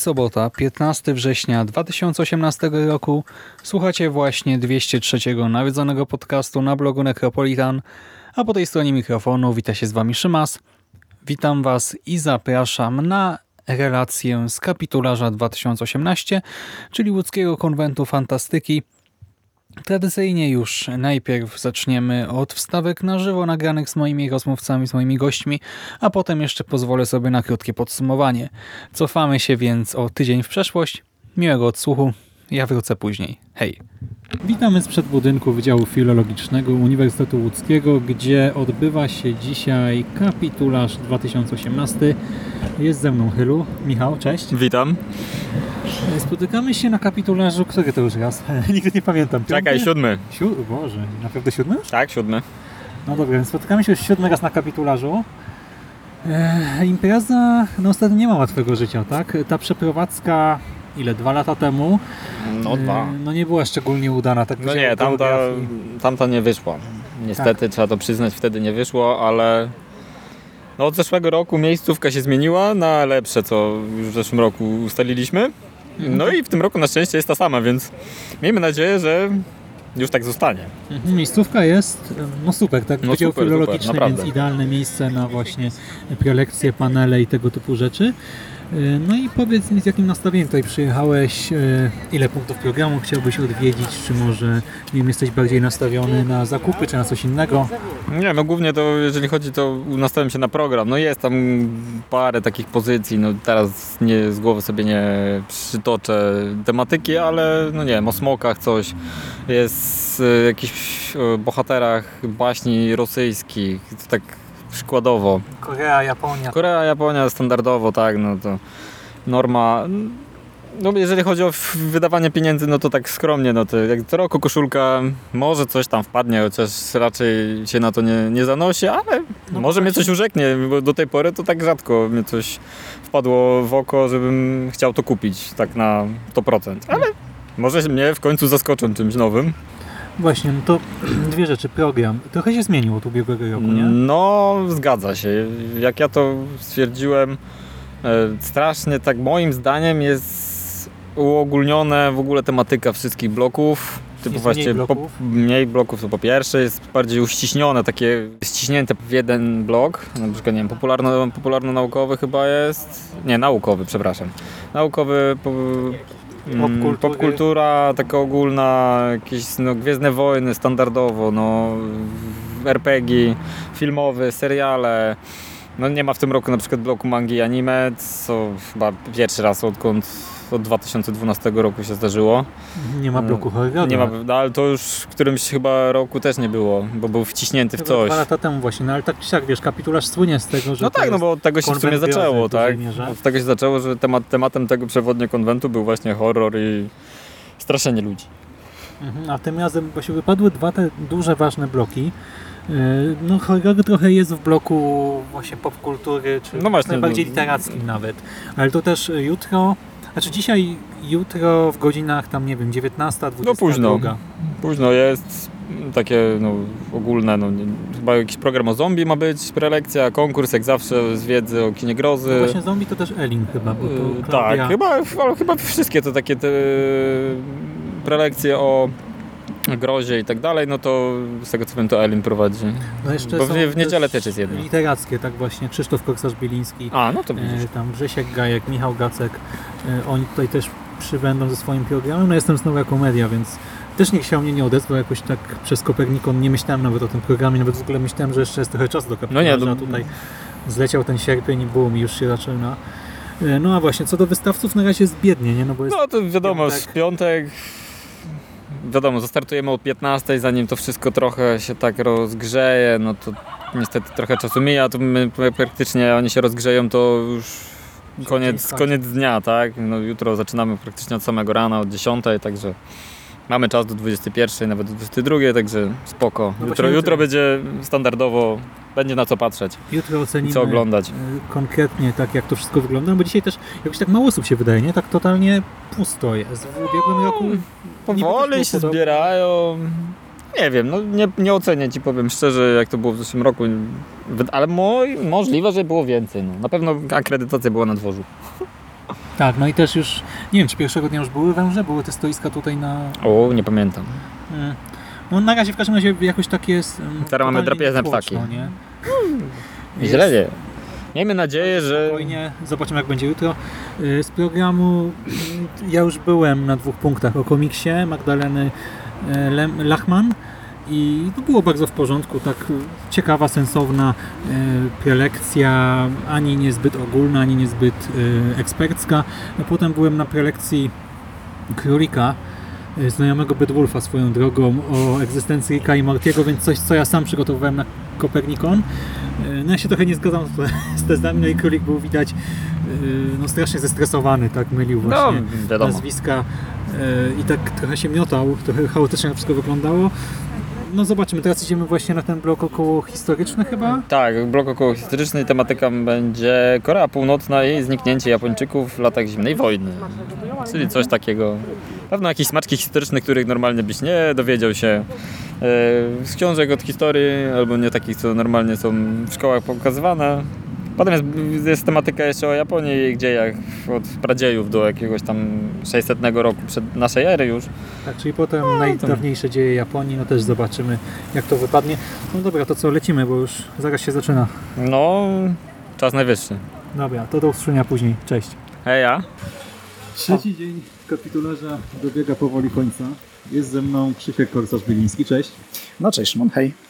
Sobota, 15 września 2018 roku. Słuchacie właśnie 203 nawiedzonego podcastu na blogu Necropolitan, a po tej stronie mikrofonu wita się z Wami Szymas. Witam Was i zapraszam na relację z kapitularza 2018, czyli łódzkiego konwentu fantastyki. Tradycyjnie już najpierw zaczniemy od wstawek na żywo nagranych z moimi rozmówcami, z moimi gośćmi, a potem jeszcze pozwolę sobie na krótkie podsumowanie. Cofamy się więc o tydzień w przeszłość. Miłego odsłuchu. Ja wrócę później. Hej. Witamy sprzed budynku Wydziału Filologicznego Uniwersytetu Łódzkiego, gdzie odbywa się dzisiaj kapitularz 2018. Jest ze mną Hylu. Michał, cześć. Witam. Spotykamy się na kapitularzu, który to już raz? Nigdy nie pamiętam. Czekaj, Piąty? siódmy. Siód... Boże, naprawdę siódmy? Tak, siódmy. No dobra, więc spotykamy się już siódmy raz na kapitularzu. E, impreza, no ostatnio nie ma łatwego życia, tak? Ta przeprowadzka, ile, dwa lata temu? No dwa. E, no nie była szczególnie udana, tak No nie, tamta, tamta nie wyszła. Niestety trzeba to przyznać, wtedy nie wyszło, ale no od zeszłego roku miejscówka się zmieniła na lepsze, co już w zeszłym roku ustaliliśmy. No i w tym roku na szczęście jest ta sama, więc miejmy nadzieję, że już tak zostanie. Mhm, Miejscówka jest, no super, tak? No Wydział super, filologiczny, super, więc idealne miejsce na właśnie prelekcje, panele i tego typu rzeczy. E, No i powiedz mi, z jakim nastawieniem tutaj przyjechałeś, e, ile punktów programu chciałbyś odwiedzić, czy może nie wiem, jesteś bardziej nastawiony na zakupy, czy na coś innego? Nie, no głównie to jeżeli chodzi, to nastawiam się na program. No jest tam parę takich pozycji, no teraz nie, z głowy sobie nie przytoczę tematyki, ale no nie wiem, o smokach coś. Jest y, jakichś bohaterach baśni rosyjskich, tak przykładowo. Korea, Japonia. Korea, Japonia standardowo, tak, no to norma. No jeżeli chodzi o wydawanie pieniędzy, no to tak skromnie, no to jak co roku koszulka, może coś tam wpadnie, chociaż raczej się na to nie, nie zanosi, ale No może mnie coś urzeknie, bo do tej pory to tak rzadko mnie coś wpadło w oko, żebym chciał to kupić, tak na 100%, ale może mnie w końcu zaskoczą czymś nowym. Właśnie, no to dwie rzeczy. Program. Trochę się zmienił od ubiegłego roku, nie? No, zgadza się. Jak ja to stwierdziłem, e, strasznie tak moim zdaniem jest uogólnione w ogóle tematyka wszystkich bloków. Typu Jest właśnie mniej po- bloków? mniej bloków to po pierwsze, jest bardziej uściśnione, takie ściśnięte w jeden blok. Na przykład, nie wiem, popularno, popularno-naukowy chyba jest. Nie, naukowy, przepraszam. Naukowy. Po, Popkultury. popkultura taka ogólna, jakieś no, Gwiezdne Wojny standardowo, no, RPG, filmowy, seriale. No nie ma w tym roku na przykład bloku mangi i anime, co chyba pierwszy raz odkąd od 2012 roku się zdarzyło. Nie ma bloku horroru. Nie ma, no, ale to już w którymś chyba roku też nie było, bo był wciśnięty w Chyba coś. Dwa lata temu właśnie, no ale tak czy siak, wiesz, kapitularz słynie z tego, że No tak, no bo od tego się w sumie zaczęło, w tak? mierze. Od tego się zaczęło, że temat, tematem tego przewodnie konwentu był właśnie horror i straszenie ludzi. Mhm, A tym razem właśnie wypadły dwa te duże, ważne bloki. Yy, No horroru trochę jest w bloku właśnie popkultury, czy No właśnie, najbardziej no. literackim nawet. Ale to też y, jutro, znaczy dzisiaj, jutro w godzinach tam nie wiem, 19, 22. No późno. Późno jest, takie no, ogólne, no, nie- chyba jakiś program o zombie ma być, prelekcja, konkurs jak zawsze z wiedzy o kinie grozy. No właśnie zombie to też Elin chyba, bo to Yy, Klaudia- Tak, chyba, chyba wszystkie te takie te prelekcje o grozie i tak dalej, no to z tego co wiem to Elin prowadzi. No jeszcze Bo w, w niedzielę też jest jedna. Literackie, tak właśnie, Krzysztof Koksarz-Bieliński. A, no to widzisz. E, tam Grzesiek Gajek, Michał Gacek, E, Oni tutaj też przybędą ze swoim programem. No jestem znowu jako media, więc też nikt się o mnie nie odezwał jakoś tak przez Kopernikon. Nie myślałem nawet o tym programie, nawet w ogóle myślałem, że jeszcze jest trochę czasu do kapitularza. No nie, a no- tutaj zleciał ten sierpień i było mi już się zaczyna. E, No a właśnie, co do wystawców na razie jest biednie, nie? No bo jest No to wiadomo, piątek. w piątek wiadomo, zastartujemy o 15, zanim to wszystko trochę się tak rozgrzeje, no to niestety trochę czasu mija, to my praktycznie oni się rozgrzeją, to już koniec, koniec dnia, tak? No jutro zaczynamy praktycznie od samego rana, od 10, także mamy czas do 21, nawet do 22, także spoko. No jutro, jutro. będzie standardowo, będzie na co patrzeć jutro ocenimy co oglądać. e, konkretnie tak, jak to wszystko wygląda, bo dzisiaj też jakoś tak mało osób się wydaje, nie? Tak totalnie pusto jest. W ubiegłym roku niby też Powoli się zbierają. Nie wiem, no nie, nie ocenię ci powiem szczerze, jak to było w zeszłym roku, ale mo możliwe, że było więcej. No. Na pewno akredytacja była na dworzu. Tak, no i też już, nie wiem, czy pierwszego dnia już były węże, były te stoiska tutaj na... O, nie pamiętam. Mm. No na razie w każdym razie jakoś tak jest... mm, Teraz mamy drapieżne ptaki. Nie? Źle nie. Miejmy nadzieję, że... Spokojnie, zobaczymy jak będzie jutro. Y, Z programu ja już byłem na dwóch punktach o komiksie Magdaleny y, Lachman i to było bardzo w porządku, tak ciekawa, sensowna y, prelekcja, ani niezbyt ogólna, ani niezbyt y, ekspercka. No, potem byłem na prelekcji Królika, y, znajomego Bedwulfa swoją drogą o egzystencji Ricka i Mortiego, więc coś, co ja sam przygotowywałem na Kopernikon. No ja się trochę nie zgadzam z- tezami, no i Królik był widać no, strasznie zestresowany, tak mylił No, właśnie wiadomo. nazwiska i tak trochę się miotał, trochę chaotycznie to wszystko wyglądało. No zobaczymy, teraz idziemy właśnie na ten blok około historyczny chyba. Tak, blok około historyczny, tematyka będzie Korea Północna i zniknięcie Japończyków w latach zimnej wojny. Czyli coś takiego. Pewno jakieś smaczki historyczne, których normalnie byś nie dowiedział się e, z książek od historii, albo nie takich, co normalnie są w szkołach pokazywane. Potem jest, jest tematyka jeszcze o Japonii i jej dziejach od pradziejów do jakiegoś tam 600 roku przed naszej ery już. Tak, czyli potem najdawniejsze dzieje Japonii, no też zobaczymy jak to wypadnie. No dobra, to co, lecimy, bo już zaraz się zaczyna. No, czas najwyższy. Dobra, to do usłyszenia później. Cześć. Heja! Trzeci dzień kapitularza dobiega powoli końca. Jest ze mną Krzysiek Korsarz-Byliński. Cześć. No cześć, Szymon, hej.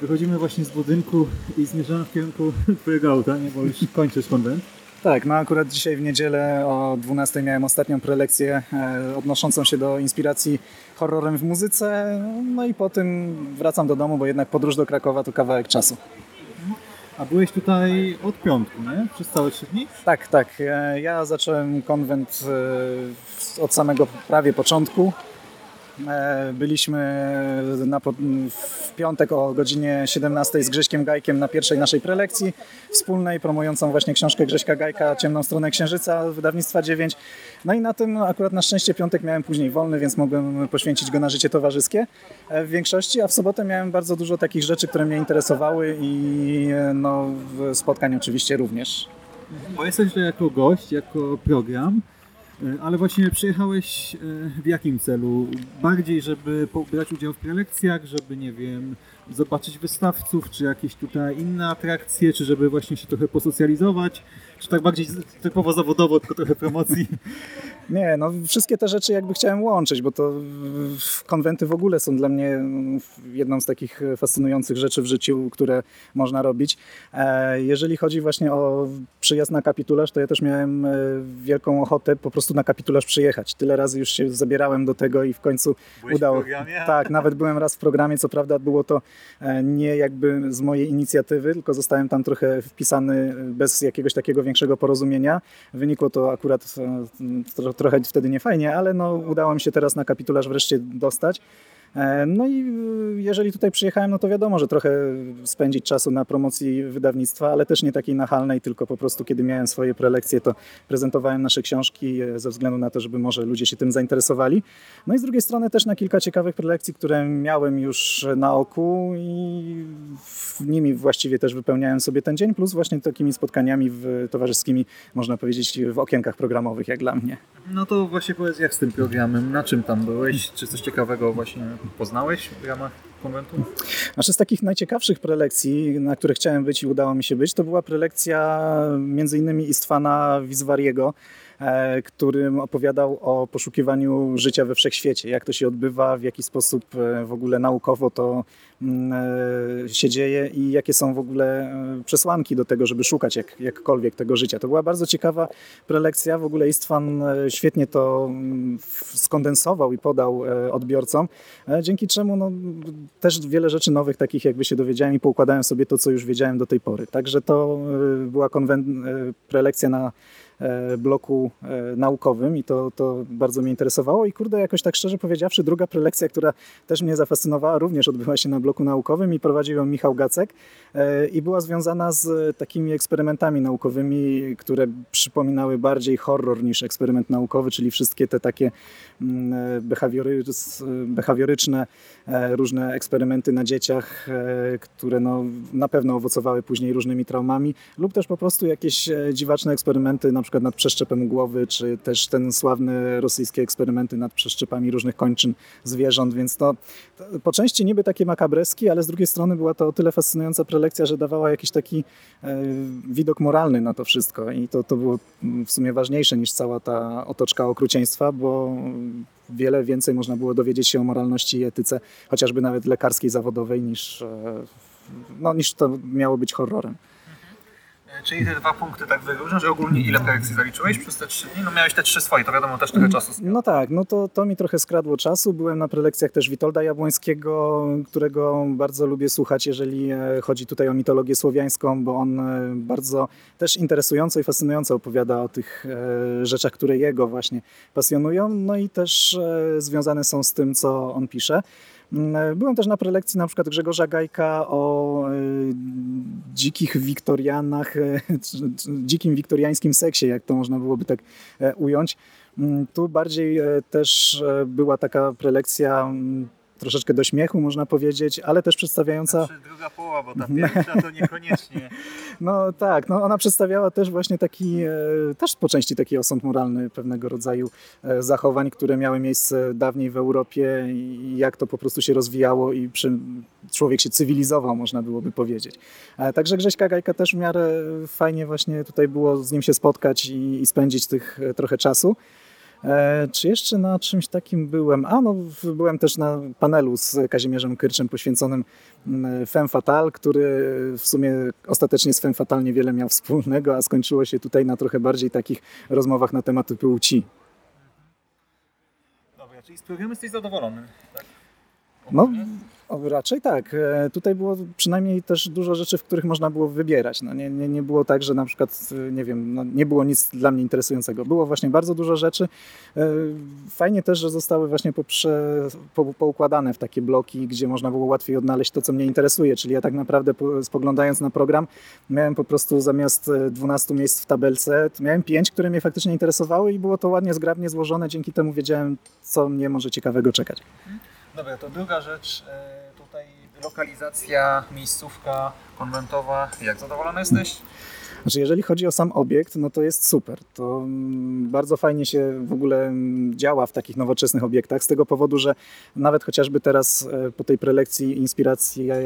Wychodzimy właśnie z budynku i zmierzamy w kierunku twojego auta, nie? bo już kończysz konwent. Tak, no akurat dzisiaj w niedzielę o 12 miałem ostatnią prelekcję e, odnoszącą się do inspiracji horrorem w muzyce. No i po tym wracam do domu, bo jednak podróż do Krakowa to kawałek czasu. A byłeś tutaj od piątku, nie? Przez całe trzy dni? Tak, tak. e, Ja zacząłem konwent e, od samego prawie początku. E, Byliśmy na, w piątek o godzinie 17 z Grześkiem Gajkiem na pierwszej naszej prelekcji wspólnej, promującą właśnie książkę Grześka Gajka Ciemną stronę księżyca wydawnictwa 9. No i na tym akurat na szczęście piątek miałem później wolny, więc mogłem poświęcić go na życie towarzyskie e, w większości, a w sobotę miałem bardzo dużo takich rzeczy, które mnie interesowały i e, no, spotkań oczywiście również. Jesteś tutaj jako gość, jako program, ale właśnie przyjechałeś y, w jakim celu? Bardziej, żeby brać udział w prelekcjach, żeby, nie wiem, zobaczyć wystawców, czy jakieś tutaj inne atrakcje, czy żeby właśnie się trochę posocjalizować, czy tak bardziej typowo zawodowo, tylko trochę promocji? Nie, no wszystkie te rzeczy jakby chciałem łączyć, bo to konwenty w ogóle są dla mnie jedną z takich fascynujących rzeczy w życiu, które można robić. E, Jeżeli chodzi właśnie o przyjazd na kapitularz, to ja też miałem e, wielką ochotę po prostu na kapitularz przyjechać. Tyle razy już się zabierałem do tego i w końcu udało. Tak, nawet byłem raz w programie, co prawda było to e, nie jakby z mojej inicjatywy, tylko zostałem tam trochę wpisany bez jakiegoś takiego większego porozumienia. Wynikło to akurat e, tro, trochę wtedy niefajnie, ale no, udało mi się teraz na kapitularz wreszcie dostać. E, No i e, jeżeli tutaj przyjechałem, no to wiadomo, że trochę spędzić czasu na promocji wydawnictwa, ale też nie takiej nachalnej, tylko po prostu kiedy miałem swoje prelekcje, to prezentowałem nasze książki e, ze względu na to, żeby może ludzie się tym zainteresowali. No i z drugiej strony też na kilka ciekawych prelekcji, które miałem już na oku i nimi właściwie też wypełniałem sobie ten dzień, plus właśnie takimi spotkaniami w, towarzyskimi, można powiedzieć, w okienkach programowych, jak dla mnie. No to właśnie powiedz, jak z tym programem, na czym tam byłeś, czy coś ciekawego właśnie poznałeś w ramach konwentu? Znaczy z takich najciekawszych prelekcji, na które chciałem być i udało mi się być, to była prelekcja między innymi Istwana Wizwariego, którym opowiadał o poszukiwaniu życia we wszechświecie, jak to się odbywa, w jaki sposób e, w ogóle naukowo to mm, e, się dzieje i jakie są w ogóle e, przesłanki do tego, żeby szukać jak, jakkolwiek tego życia. To była bardzo ciekawa prelekcja. W ogóle Istvan e, świetnie to mm, skondensował i podał e, odbiorcom, e, dzięki czemu no, też wiele rzeczy nowych takich jakby się dowiedziałem i poukładałem sobie to, co już wiedziałem do tej pory. Także to e, była konwen- e, prelekcja na e, bloku e, naukowym i to, to bardzo mnie interesowało. I kurde, jakoś tak szczerze powiedziawszy, druga prelekcja, która też mnie zafascynowała, również odbyła się na bloku naukowym i prowadził ją Michał Gacek e, i była związana z takimi eksperymentami naukowymi, które przypominały bardziej horror niż eksperyment naukowy, czyli wszystkie te takie mm, e, behawiory- behawioryczne e, różne eksperymenty na dzieciach, e, które no, na pewno owocowały później różnymi traumami, lub też po prostu jakieś e, dziwaczne eksperymenty, na przykład nad przeszczepem głowy, czy też ten sławny rosyjskie eksperymenty nad przeszczepami różnych kończyn zwierząt, więc to, to po części niby takie makabreski, ale z drugiej strony była to o tyle fascynująca prelekcja, że dawała jakiś taki e, widok moralny na to wszystko i to, to było w sumie ważniejsze niż cała ta otoczka okrucieństwa, bo wiele więcej można było dowiedzieć się o moralności i etyce, chociażby nawet lekarskiej, zawodowej, niż, e, no, niż to miało być horrorem. Czyli te dwa punkty tak wyróżniasz, że ogólnie ile prelekcji zaliczyłeś przez te trzy dni? No miałeś te trzy swoje, to wiadomo też trochę czasu. No tak, no to, to mi trochę skradło czasu. Byłem na prelekcjach też Witolda Jabłońskiego, którego bardzo lubię słuchać, jeżeli e, chodzi tutaj o mitologię słowiańską, bo on e, bardzo też interesująco i fascynująco opowiada o tych e, rzeczach, które jego właśnie pasjonują, no i też związane są z tym, co on pisze. Mm, Byłem też na prelekcji na przykład Grzegorza Gajka o e, dzikich wiktorianach, czy dzikim wiktoriańskim seksie, jak to można byłoby tak e, ująć. Mm, Tu bardziej e, też e, była taka prelekcja mm, troszeczkę do śmiechu, można powiedzieć, ale też przedstawiająca. Znaczy druga połowa, bo ta pierwsza to niekoniecznie. No tak, no ona przedstawiała też właśnie taki, e, też po części taki osąd moralny pewnego rodzaju e, zachowań, które miały miejsce dawniej w Europie i jak to po prostu się rozwijało i przy, człowiek się cywilizował, można byłoby powiedzieć. E, Także Grześka Gajka też w miarę fajnie właśnie tutaj było z nim się spotkać i, i spędzić tych trochę czasu. E, Czy jeszcze na czymś takim byłem? A no, byłem też na panelu z Kazimierzem Kyrczem poświęconym mm, Femme Fatale, który w sumie ostatecznie z Femme Fatale niewiele miał wspólnego, a skończyło się tutaj na trochę bardziej takich rozmowach na tematy płci. Dobra, czyli z programu jesteś zadowolony. Tak? No? O, raczej tak. E, Tutaj było przynajmniej też dużo rzeczy, w których można było wybierać. No, nie, nie, nie było tak, że na przykład, e, nie wiem, no, nie było nic dla mnie interesującego. Było właśnie bardzo dużo rzeczy. E, Fajnie też, że zostały właśnie poprze, po, poukładane w takie bloki, gdzie można było łatwiej odnaleźć to, co mnie interesuje. Czyli ja tak naprawdę po, spoglądając na program, miałem po prostu zamiast e, 12 miejsc w tabelce, miałem 5, które mnie faktycznie interesowały i było to ładnie, zgrabnie złożone. Dzięki temu wiedziałem, co mnie może ciekawego czekać. Dobra, to druga rzecz. Lokalizacja, miejscówka konwentowa. Jak zadowolony jesteś? Znaczy, jeżeli chodzi o sam obiekt, no to jest super. To mm, bardzo fajnie się w ogóle mm, działa w takich nowoczesnych obiektach, z tego powodu, że nawet chociażby teraz e, po tej prelekcji inspiracji e,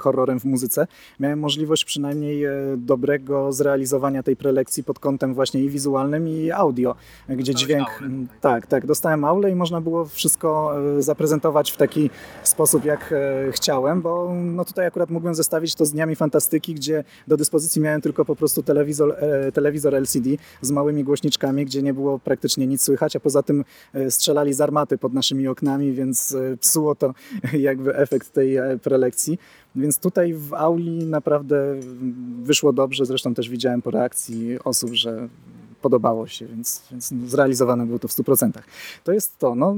horrorem w muzyce, miałem możliwość przynajmniej e, dobrego zrealizowania tej prelekcji pod kątem właśnie i wizualnym, i audio, e, gdzie dźwięk... aulę mm, tutaj. Tak, tak, dostałem aulę i można było wszystko e, zaprezentować w taki sposób, jak e, chciałem, bo no tutaj akurat mogłem zestawić to z Dniami Fantastyki, gdzie do dyspozycji miałem tylko po prostu telewizor, e, telewizor LCD z małymi głośniczkami, gdzie nie było praktycznie nic słychać, a poza tym e, strzelali z armaty pod naszymi oknami, więc e, psuło to jakby efekt tej prelekcji. Więc tutaj w auli naprawdę wyszło dobrze, zresztą też widziałem po reakcji osób, że podobało się, więc, więc zrealizowane było to w 100%. To jest to. No,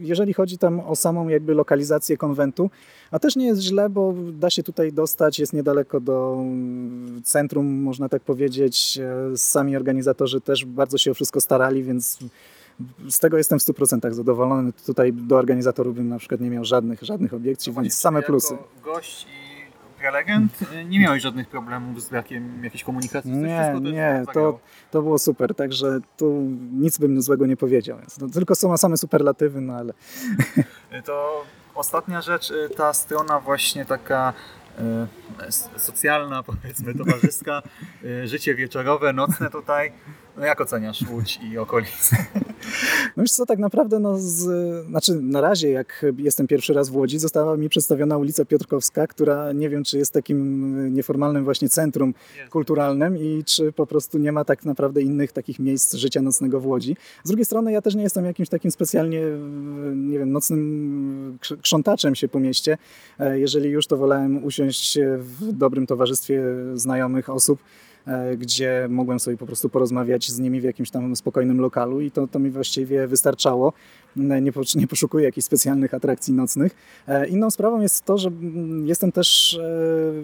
jeżeli chodzi tam o samą jakby lokalizację konwentu, a też nie jest źle, bo da się tutaj dostać, jest niedaleko do centrum, można tak powiedzieć. Sami organizatorzy też bardzo się o wszystko starali, więc z tego jestem w 100% zadowolony. Tutaj do organizatorów bym na przykład nie miał żadnych, żadnych obiekcji, No więc same plusy. gość i prelegent nie miałeś żadnych problemów z brakiem jakiejś komunikacji? Nie, nie, to, to było super, także tu nic bym złego nie powiedział. To tylko są same superlatywy, no ale To ostatnia rzecz, e, ta strona właśnie taka s- socjalna, powiedzmy, towarzyska, e, życie wieczorowe, nocne tutaj. No jak oceniasz Łódź i okolice? No wiesz co, tak naprawdę, no z, znaczy na razie jak jestem pierwszy raz w Łodzi, została mi przedstawiona ulica Piotrkowska, która nie wiem, czy jest takim nieformalnym właśnie centrum kulturalnym i czy po prostu nie ma tak naprawdę innych takich miejsc życia nocnego w Łodzi. Z drugiej strony ja też nie jestem jakimś takim specjalnie, nie wiem, nocnym krz- krzątaczem się po mieście. E, Jeżeli już, to wolałem usiąść w dobrym towarzystwie znajomych osób, gdzie mogłem sobie po prostu porozmawiać z nimi w jakimś tam spokojnym lokalu i to, to mi właściwie wystarczało. E, Nie, nie poszukuję jakichś specjalnych atrakcji nocnych. E, Inną sprawą jest to, że mm, jestem też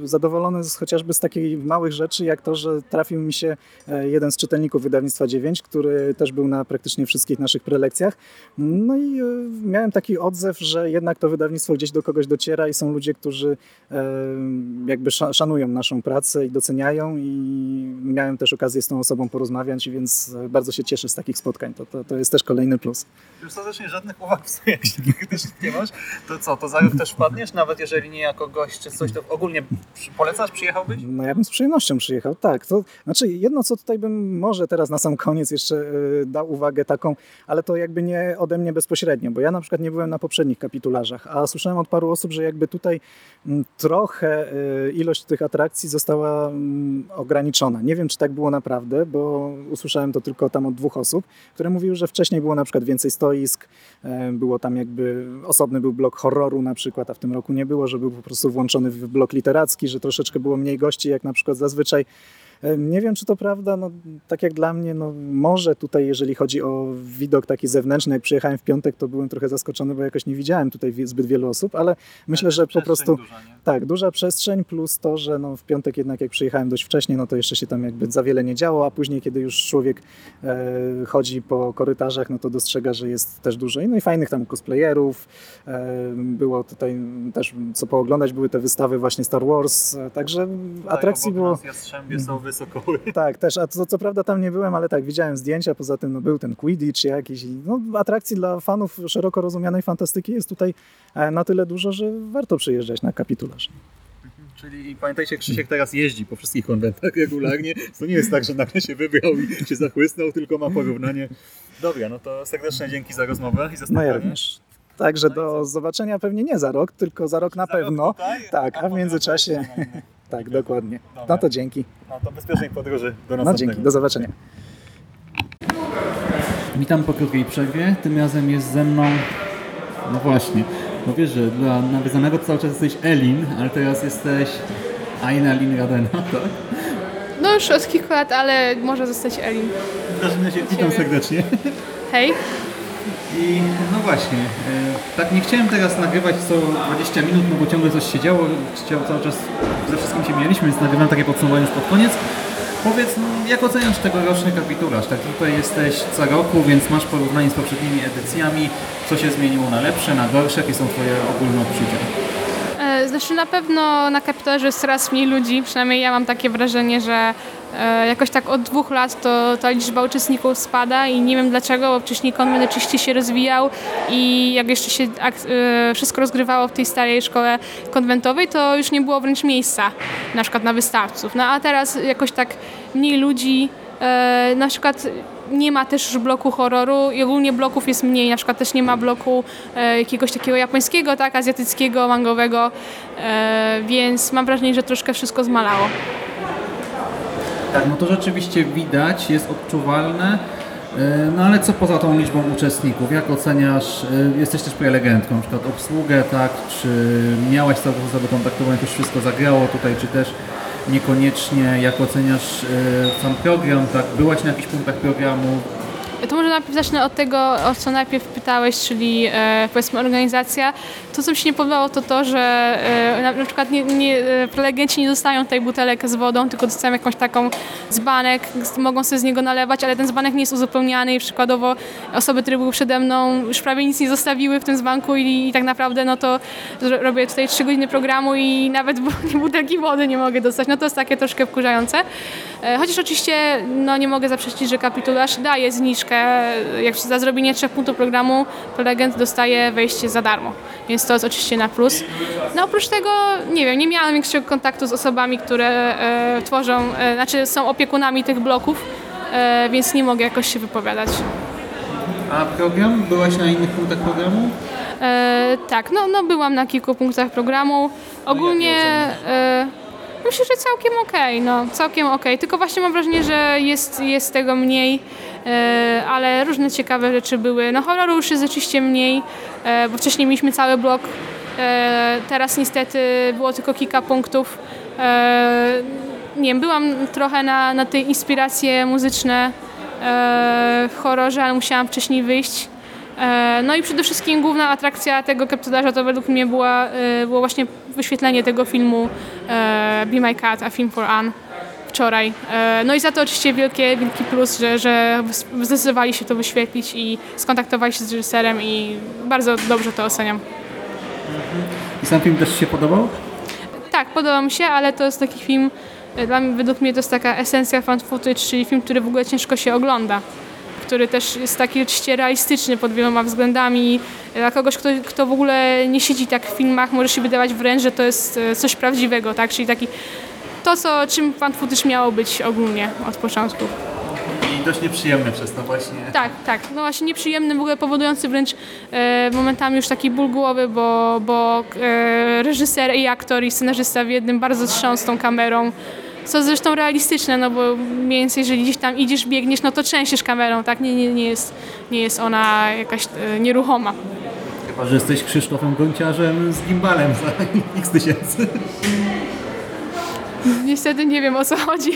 e, zadowolony z, chociażby z takich małych rzeczy, jak to, że trafił mi się jeden z czytelników wydawnictwa 9, który też był na praktycznie wszystkich naszych prelekcjach. No i miałem taki odzew, że jednak to wydawnictwo gdzieś do kogoś dociera i są ludzie, którzy jakby sza- szanują naszą pracę i doceniają i miałem też okazję z tą osobą porozmawiać, więc bardzo się cieszę z takich spotkań. To, to, to jest też kolejny plus. Ostatecznie żadnych uwag w takich też nie masz, to co, to za rok też wpadniesz, nawet jeżeli nie jako gość czy coś, to ogólnie polecasz, przyjechałbyś? No ja bym z przyjemnością przyjechał, tak. To znaczy jedno, co tutaj bym może teraz na sam koniec jeszcze e, dał uwagę taką, ale to jakby nie ode mnie bezpośrednio, bo ja na przykład nie byłem na poprzednich kapitularzach, a słyszałem od paru osób, że jakby tutaj mm, trochę e, ilość tych atrakcji została mm, ograniczona. Nie wiem, czy tak było naprawdę, bo usłyszałem to tylko tam od dwóch osób, które mówiły, że wcześniej było na przykład więcej stoisk, było tam jakby osobny był blok horroru na przykład, a w tym roku nie było, że był po prostu włączony w blok literacki, że troszeczkę było mniej gości, jak na przykład zazwyczaj. Nie wiem, czy to prawda, no, tak jak dla mnie, no, może tutaj, jeżeli chodzi o widok taki zewnętrzny, jak przyjechałem w piątek, to byłem trochę zaskoczony, bo jakoś nie widziałem tutaj zbyt wielu osób, ale myślę, że po prostu tak, duża przestrzeń plus to, że no, w piątek jednak jak przyjechałem dość wcześnie, no to jeszcze się tam jakby za wiele nie działo, a później, kiedy już człowiek e, chodzi po korytarzach, no to dostrzega, że jest też dużo no i fajnych tam cosplayerów. E, było tutaj też co pooglądać, były te wystawy właśnie Star Wars, e, także atrakcji było... Jastrzębie są wysokoły. Tak, też, a co, co prawda tam nie byłem, ale tak, widziałem zdjęcia, poza tym no, był ten Quidditch jakiś. No, atrakcji dla fanów szeroko rozumianej fantastyki jest tutaj e, na tyle dużo, że warto przyjeżdżać na kapitularz. Czyli pamiętajcie, Krzysiek teraz jeździ po wszystkich konwentach regularnie. To nie jest tak, że nagle się wybrał i się zachłysnął, tylko ma porównanie. Dobra, no to serdecznie dzięki za rozmowę i za No ja spotkanie. również. Także do zobaczenia pewnie nie za rok, tylko za rok na Za rok pewno. tutaj, Tak, a w potem międzyczasie. Tak, dokładnie. Dobra. No to dzięki. No to bezpiecznej podróży do No następnego. dzięki, do zobaczenia. Witam po krótkiej przerwie. Tym razem jest ze mną. No właśnie. Bo wiesz, że dla nawiedzonego cały czas jesteś Elin, ale teraz jesteś Aina Lin Radena, tak? No już od kilku lat, ale może zostać Elin. Witam serdecznie. Hej. I no właśnie, e, tak nie chciałem teraz nagrywać co 20 minut, no bo ciągle coś się działo, cały czas ze wszystkim się mieliśmy, więc nagrywam takie podsumowanie pod koniec. Powiedz, no, jak oceniasz tegoroczny kapitularz? Tak tutaj jesteś co roku, więc masz porównanie z poprzednimi edycjami, co się zmieniło na lepsze, na gorsze, jakie są Twoje ogólne odczucia? E, Znaczy na pewno na kapitularze jest coraz mniej ludzi, przynajmniej ja mam takie wrażenie, że jakoś tak od dwóch lat to ta liczba uczestników spada i nie wiem dlaczego, bo wcześniej konwent oczywiście się rozwijał i jak jeszcze się e, wszystko rozgrywało w tej starej szkole konwentowej, to już nie było wręcz miejsca na przykład na wystawców. No a teraz jakoś tak mniej ludzi, e, na przykład nie ma też bloku horroru i ogólnie bloków jest mniej, na przykład też nie ma bloku e, jakiegoś takiego japońskiego, tak, azjatyckiego, mangowego, e, więc mam wrażenie, że troszkę wszystko zmalało. Tak, no to rzeczywiście widać, jest odczuwalne. E, No ale co poza tą liczbą uczestników? Jak oceniasz, e, jesteś też prelegentką, na przykład obsługę, tak? Czy miałaś cały czas osoby kontaktowane, jak już wszystko zagrało tutaj, czy też niekoniecznie? Jak oceniasz e, sam program, tak? Byłaś na jakichś punktach programu? To może najpierw zacznę od tego, o co najpierw pytałeś, czyli e, powiedzmy organizacja. To, co mi się nie podobało, to to, że e, na, na przykład nie, nie, e, prelegenci nie dostają tej butelek z wodą, tylko dostają jakąś taką dzbanek, z- mogą sobie z niego nalewać, ale ten dzbanek nie jest uzupełniany i przykładowo osoby, które były przede mną już prawie nic nie zostawiły w tym dzbanku i, i tak naprawdę no to robię tutaj trzy godziny programu i nawet bu- butelki wody nie mogę dostać. No to jest takie troszkę wkurzające. E, Chociaż oczywiście no, nie mogę zaprzeczyć, że kapitularz daje zniżkę. Jak za zrobienie trzech punktów programu prelegent dostaje wejście za darmo. Więc to jest oczywiście na plus. No oprócz tego, nie wiem, nie miałam większego kontaktu z osobami, które e, tworzą, e, znaczy są opiekunami tych bloków. e, więc nie mogę jakoś się wypowiadać. A program? Byłaś na innych punktach programu? E, tak, no, no byłam na kilku punktach programu. Ogólnie e, myślę, że całkiem okej, no całkiem okej. Tylko właśnie mam wrażenie, że jest, jest tego mniej, e, ale różne ciekawe rzeczy były. No horroru już jest rzeczywiście mniej, e, bo wcześniej mieliśmy cały blok. E, teraz niestety było tylko kilka punktów. E, nie wiem, byłam trochę na, na te inspiracje muzyczne e, w horrorze, ale musiałam wcześniej wyjść. E, No i przede wszystkim główna atrakcja tego kapitularza to według mnie była, było właśnie wyświetlenie tego filmu e, Be My Cat, a film for Anne wczoraj. E, No i za to oczywiście wielkie, wielki plus, że, że zdecydowali się to wyświetlić i skontaktowali się z reżyserem i bardzo dobrze to oceniam. I sam film też Ci się podobał? Tak, podoba mi się, ale to jest taki film, e, dla mnie, według mnie to jest taka esencja fan footage, czyli film, który w ogóle ciężko się ogląda. Który też jest taki oczywiście realistyczny pod wieloma względami. Dla kogoś, kto, kto w ogóle nie siedzi tak w filmach, może się wydawać wręcz, że to jest e, coś prawdziwego, tak? Czyli taki to, co, czym fan footage miało być ogólnie od początku. I dość nieprzyjemne przez to właśnie. Tak, tak. No właśnie nieprzyjemny, w ogóle powodujący wręcz e, momentami już taki ból głowy, bo, bo e, reżyser i aktor i scenarzysta w jednym bardzo trząsł tą kamerą. Co zresztą realistyczne, no bo mniej więcej jeżeli gdzieś tam idziesz, biegniesz, no to trzęsiesz kamerą, tak? Nie, nie, nie, jest, nie jest ona jakaś e, nieruchoma. Chyba, że jesteś Krzysztofem Gonciarzem z gimbalem za x tysięcy. Niestety nie wiem o co chodzi.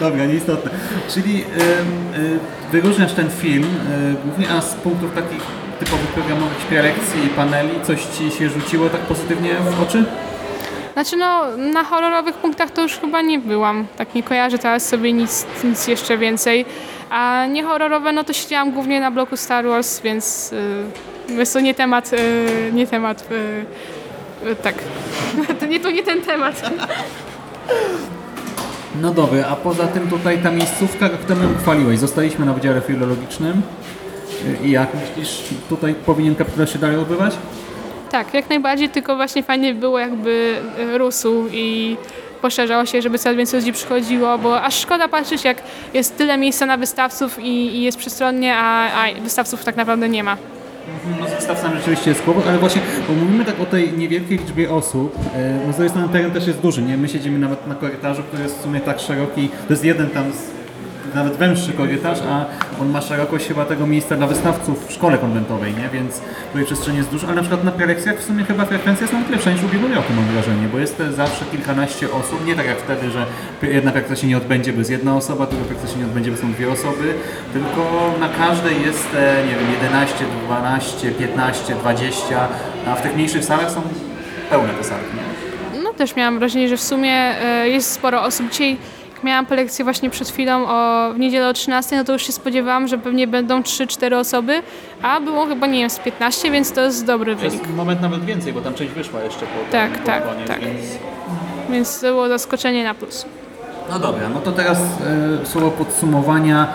Dobra, nieistotne. Czyli ym, y, wyróżniasz ten film y, głównie a z punktów takich typowych programowych prelekcji i paneli. Coś Ci się rzuciło tak pozytywnie w oczy? Znaczy no, na horrorowych punktach to już chyba nie byłam. Tak nie kojarzę teraz sobie nic, nic jeszcze więcej. A nie horrorowe, no to siedziałam głównie na bloku Star Wars, więc y, jest to nie temat, y, nie temat, y, y, tak. To nie, to nie ten temat. No dobra, a poza tym tutaj ta miejscówka, którą uchwaliłeś, zostaliśmy na Wydziale Filologicznym. Y, I jak myślisz, tutaj powinien kapitularz się dalej odbywać? Tak, jak najbardziej, tylko właśnie fajnie by było jakby y, rósł i poszerzał się, żeby coraz więcej ludzi przychodziło, bo aż szkoda patrzeć, jak jest tyle miejsca na wystawców i, i jest przestronnie, a, a wystawców tak naprawdę nie ma. No z wystawcami rzeczywiście jest kłopot, ale właśnie, bo mówimy tak o tej niewielkiej liczbie osób, e, no z drugiej strony teren też jest duży, nie? My siedzimy nawet na korytarzu, który jest w sumie tak szeroki, to jest jeden tam z, nawet węższy korytarz, a on ma szerokość chyba tego miejsca dla wystawców w szkole konwentowej, nie? Więc tutaj przestrzeni jest dużo, ale na przykład na prelekcjach w sumie chyba frekwencja jest nawet lepsza niż w ubiegłym roku, mam wrażenie, bo jest zawsze kilkanaście osób, nie tak jak wtedy, że jedna prelekcja się nie odbędzie, jest jedna osoba, druga prelekcja się nie odbędzie, bo są dwie osoby, tylko na każdej jest, e, nie wiem, 11, 12, 15, 20, a w tych mniejszych salach są pełne te salki, nie? No też miałam wrażenie, że w sumie e, jest sporo osób. Dzisiaj jak miałam prelekcję właśnie przed chwilą o, w niedzielę o 13, no to już się spodziewałam, że pewnie będą 3-4 osoby, a było chyba, nie wiem, z 15, więc to jest dobry wynik. Jest moment nawet więcej, bo tam część wyszła jeszcze po Tak, po tak, koniec, tak. Więc... Więc to było zaskoczenie na plus. No dobra, no to teraz e, słowo podsumowania.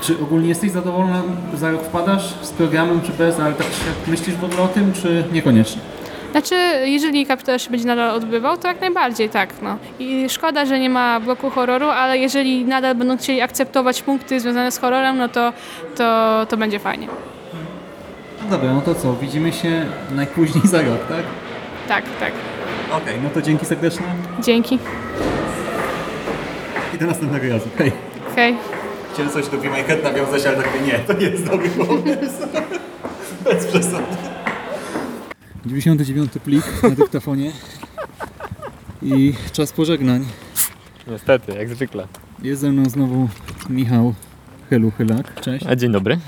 Czy ogólnie jesteś zadowolona, za rok wpadasz z programem, czy bez, ale tak jak myślisz w ogóle o tym, czy niekoniecznie? Znaczy, jeżeli kapitular się będzie nadal odbywał, to jak najbardziej tak. No. I szkoda, że nie ma bloku horroru, ale jeżeli nadal będą chcieli akceptować punkty związane z horrorem, no to, to, to będzie fajnie. No dobra, no to co, widzimy się najpóźniej za rok, tak? Tak, tak. Okej, no to dzięki serdeczne Dzięki. i do następnego razu. Hej. Hej. Chciałem coś do Be My Cat nawiązać, ale tak nie, to nie jest dobry pomysł. Bez przesady. 99 plik na dyktafonie i czas pożegnań. Niestety, jak zwykle. Jest ze mną znowu Michał Helu Chylak. Cześć. A dzień dobry.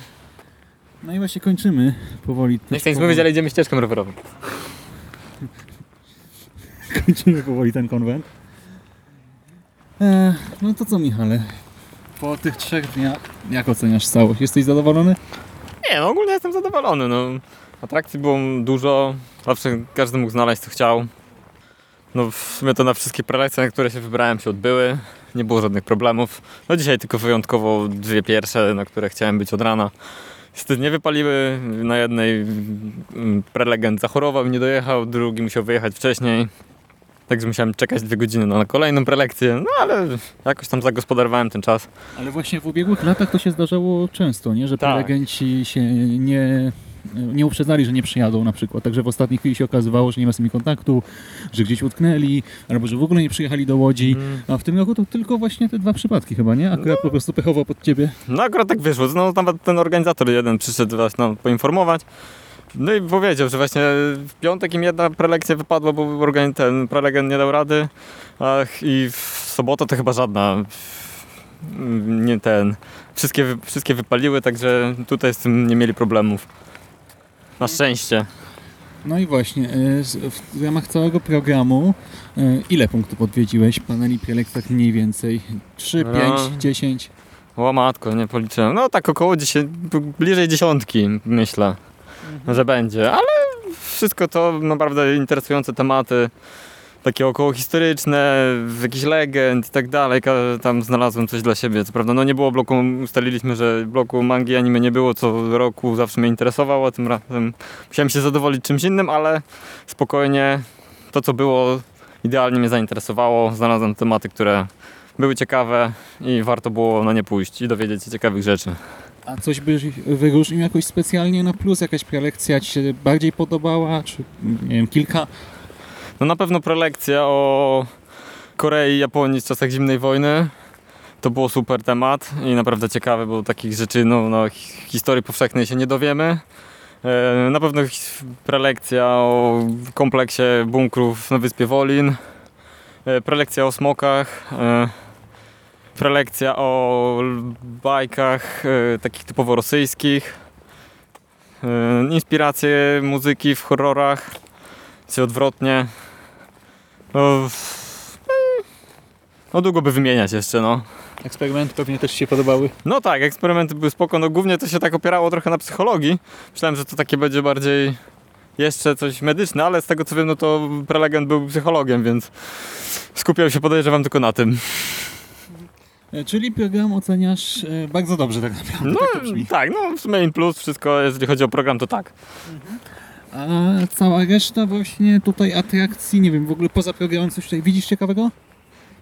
No i właśnie kończymy powoli. Nie chcę nic mówić, ale idziemy ścieżką rowerową. kończymy powoli ten konwent. E, no to co Michale? Po tych trzech dniach, jak oceniasz całość? Jesteś zadowolony? Nie, no ogólnie jestem zadowolony. No. Atrakcji było dużo, zawsze każdy mógł znaleźć co chciał. No w sumie to na wszystkie prelekcje, na które się wybrałem się odbyły. Nie było żadnych problemów. No dzisiaj tylko wyjątkowo dwie pierwsze, na które chciałem być od rana. Niestety nie wypaliły. Na jednej mm, prelegent zachorował i nie dojechał, drugi musiał wyjechać wcześniej. Także musiałem czekać dwie godziny na kolejną prelekcję, no ale jakoś tam zagospodarowałem ten czas. Ale właśnie w ubiegłych latach to się zdarzało często, nie? że Tak. prelegenci się nie, nie uprzedzali, że nie przyjadą na przykład. Także w ostatniej chwili się okazywało, że nie ma z nimi kontaktu, że gdzieś utknęli, albo że w ogóle nie przyjechali do Łodzi. A w tym roku to tylko właśnie te dwa przypadki chyba, nie? Akurat po prostu pechowo pod ciebie. No akurat tak wyszło, no nawet ten organizator jeden przyszedł was nam poinformować. No i powiedział, że właśnie w piątek im jedna prelekcja wypadła, bo ten prelegent nie dał rady, ach, i w sobotę to chyba żadna mm, nie ten. Wszystkie, wszystkie wypaliły, także tutaj z tym nie mieli problemów. Na szczęście. No i właśnie, e, w ramach całego programu e, ile punktów odwiedziłeś paneli prelekcji tak mniej więcej? 3, No. 5, 10? Łamatko, nie policzyłem. No tak około 10, bliżej dziesiątki myślę, że będzie, ale wszystko to naprawdę interesujące tematy, takie około historyczne, jakieś legend i tak dalej. Tam znalazłem coś dla siebie. Co prawda, no nie było bloku, ustaliliśmy, że bloku mangi anime nie było, co roku zawsze mnie interesowało, tym razem musiałem się zadowolić czymś innym, ale spokojnie to, co było, idealnie mnie zainteresowało. Znalazłem tematy, które były ciekawe i warto było na nie pójść i dowiedzieć się ciekawych rzeczy. A coś byś wyróżnił jakoś specjalnie na plus? Jakaś prelekcja Ci się bardziej podobała? Czy nie wiem, kilka? No na pewno prelekcja o Korei i Japonii z czasach zimnej wojny. To było super temat i naprawdę ciekawe, bo takich rzeczy no, no, hi- historii powszechnej się nie dowiemy. E, Na pewno prelekcja o kompleksie bunkrów na wyspie Wolin. E, Prelekcja o smokach. e, Prelekcja o bajkach takich typowo rosyjskich. Inspiracje muzyki w horrorach czy odwrotnie. No, no długo by wymieniać jeszcze, no. Eksperymenty pewnie też się podobały. No tak, eksperymenty były spoko, no głównie to się tak opierało trochę na psychologii. Myślałem, że to takie będzie bardziej jeszcze coś medyczne, ale z tego co wiem, no to prelegent był psychologiem, więc skupiał się podejrzewam tylko na tym. E, Czyli program oceniasz e, bardzo dobrze tak naprawdę. No tak tak, no w sumie in plus, wszystko jeżeli chodzi o program to tak. A cała reszta właśnie tutaj atrakcji, nie wiem, w ogóle poza programem coś tutaj widzisz ciekawego?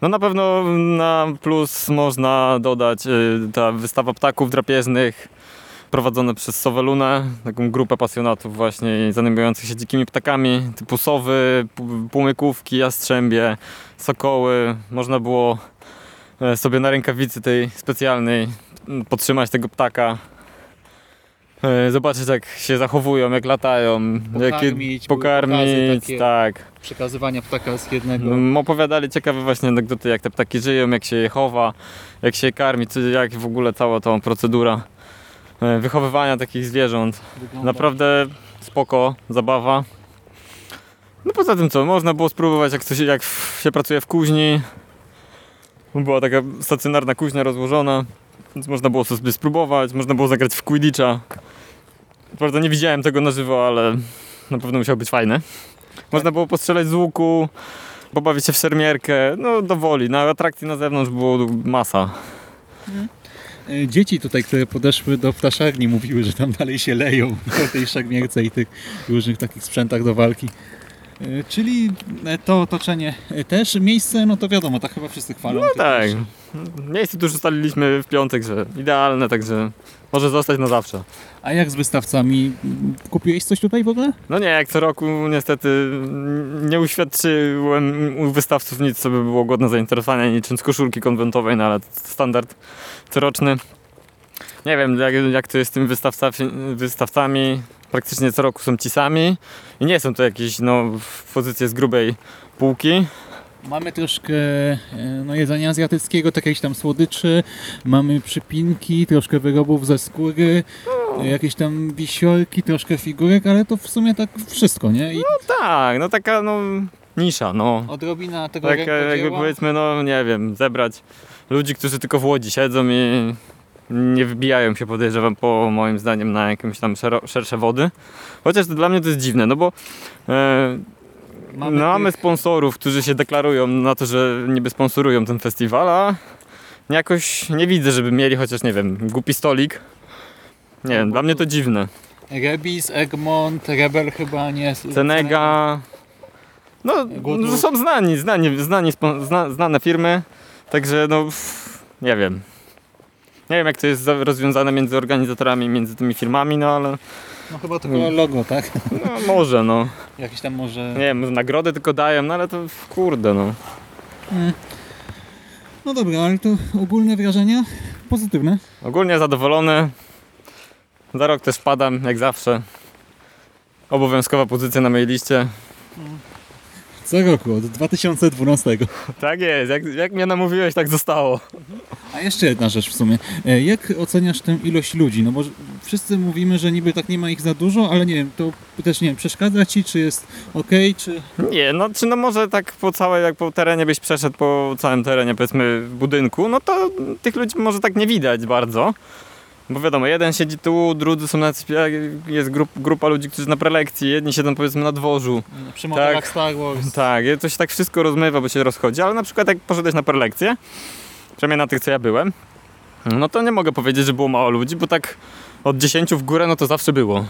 No na pewno na plus można dodać y, ta wystawa ptaków drapieżnych prowadzone przez Sowelunę, taką grupę pasjonatów właśnie zajmujących się dzikimi ptakami typu sowy, płomykówki, jastrzębie, sokoły. Można było e, sobie na rękawicy tej specjalnej podtrzymać tego ptaka. E, Zobaczyć jak się zachowują, jak latają, Pokarmić, jakie pokarmić, tak. Przekazywania ptaka z jednego. Mm, Opowiadali ciekawe właśnie anegdoty, jak te ptaki żyją, jak się je chowa, jak się je karmi, jak w ogóle cała ta procedura e, wychowywania takich zwierząt. wygląda. Naprawdę spoko, zabawa. No poza tym co, można było spróbować jak, coś, jak się pracuje w kuźni. Była taka stacjonarna kuźnia rozłożona, więc można było sobie spróbować, można było zagrać w Quidditcha. Prawda nie widziałem tego na żywo, ale na pewno musiało być fajne. Można było postrzelać z łuku, pobawić się w szermierkę, no do woli. Na atrakcji na zewnątrz było masa. E, Dzieci tutaj, które podeszły do ptaszarni mówiły, że tam dalej się leją o tej szarmierce i tych różnych takich sprzętach do walki. E, Czyli e, to otoczenie też, miejsce, no to wiadomo, tak chyba wszyscy chwalą. No tak. też. Miejsce tu już ustaliliśmy w piątek, że idealne, także może zostać na zawsze. A jak z wystawcami? Kupiłeś coś tutaj w ogóle? No nie, jak co roku niestety nie uświadczyłem u wystawców nic, co by było godne zainteresowania, niczym z koszulki konwentowej, no ale standard coroczny. Nie wiem, jak, jak to jest z tymi wystawca- wystawcami. Praktycznie co roku są ci sami i nie są to jakieś no, pozycje z grubej półki. Mamy troszkę e, no, jedzenia azjatyckiego, tak jakieś tam słodyczy, mamy przypinki, troszkę wyrobów ze skóry, jakieś tam wisiorki, troszkę figurek, ale to w sumie tak wszystko, nie? I Tak, no taka no nisza, no. odrobina tego Tak jakby powiedzmy, no nie wiem, zebrać ludzi, którzy tylko w Łodzi siedzą i nie wybijają się, podejrzewam, po moim zdaniem na jakieś tam szersze wody. Chociaż to dla mnie to jest dziwne, no bo e, Mamy mamy tych- sponsorów, którzy się deklarują na to, że niby sponsorują ten festiwal, a jakoś nie widzę, żeby mieli chociaż, nie wiem, głupi stolik. Nie wiem, dla mnie to dziwne. Rebis, Egmont, Rebel chyba nie. Cenega, No, no są znani, znani, znani spo- zna, znane firmy, także no, pff, nie wiem. Nie wiem jak to jest za- rozwiązane między organizatorami, między tymi firmami, no ale No chyba tylko logo, tak? no, może no. Jakieś tam może... Nie wiem, nagrody tylko dają, no ale to kurde no. No dobra, ale to ogólne wrażenia pozytywne. Ogólnie zadowolony. Za rok też padam, jak zawsze. Obowiązkowa pozycja na mojej liście. Co roku, od 2012. Tak jest, jak, jak mnie namówiłeś, tak zostało. A jeszcze jedna rzecz w sumie. E, Jak oceniasz tę ilość ludzi? No bo wszyscy mówimy, że niby tak nie ma ich za dużo, ale nie wiem, to też nie wiem, przeszkadza ci, czy jest ok, czy... Nie, no czy no może tak po całej, jak po terenie byś przeszedł po całym terenie, powiedzmy budynku, no to tych ludzi może tak nie widać bardzo. Bo wiadomo, jeden siedzi tu, drudzy są na jest grup, grupa ludzi, którzy na prelekcji, jedni siedzą powiedzmy na dworzu. Przy modelach modelach Star Wars. Tak, to się tak wszystko rozmywa, bo się rozchodzi, ale na przykład jak poszedłeś na prelekcję, przynajmniej na tych, co ja byłem, no to nie mogę powiedzieć, że było mało ludzi, bo tak od 10 w górę, no to zawsze było.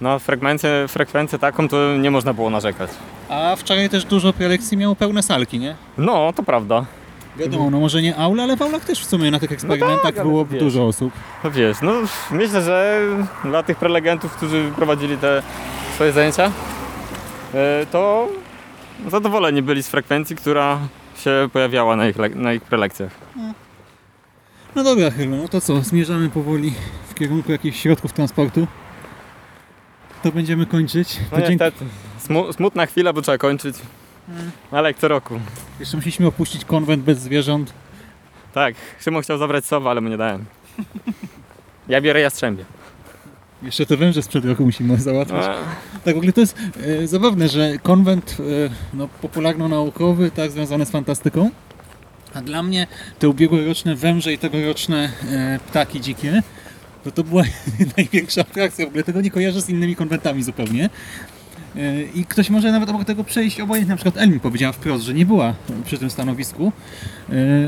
No frekwencję, frekwencję taką to nie można było narzekać. A wczoraj też dużo prelekcji miało pełne salki, nie? No, to prawda. Wiadomo, no może nie aula, ale w aulach też w sumie na tych eksperymentach tak, ale było wiesz. dużo osób. No wiesz, no myślę, że dla tych prelegentów, którzy prowadzili te swoje zajęcia, e, to zadowoleni byli z frekwencji, która się pojawiała na ich, na ich prelekcjach. No dobra, Chylu, no to co, zmierzamy powoli w kierunku jakichś środków transportu. To będziemy kończyć. No dzięki... niestety. Smu- smutna chwila, bo trzeba kończyć. Ale jak co roku. Jeszcze musieliśmy opuścić konwent bez zwierząt. Tak, Szymon chciał zabrać sowę, ale mu nie dałem. Ja biorę jastrzębie. Jeszcze te węże sprzed roku musimy załatwić. A, Tak, w ogóle to jest e, zabawne, że konwent e, no, popularno-naukowy, tak, związany z fantastyką. A dla mnie te ubiegłoroczne węże i tegoroczne e, ptaki dzikie, to to była największa atrakcja. W ogóle tego nie kojarzę z innymi konwentami zupełnie. I ktoś może nawet obok tego przejść obojętnie. Na przykład Elmi powiedziała wprost, że nie była przy tym stanowisku.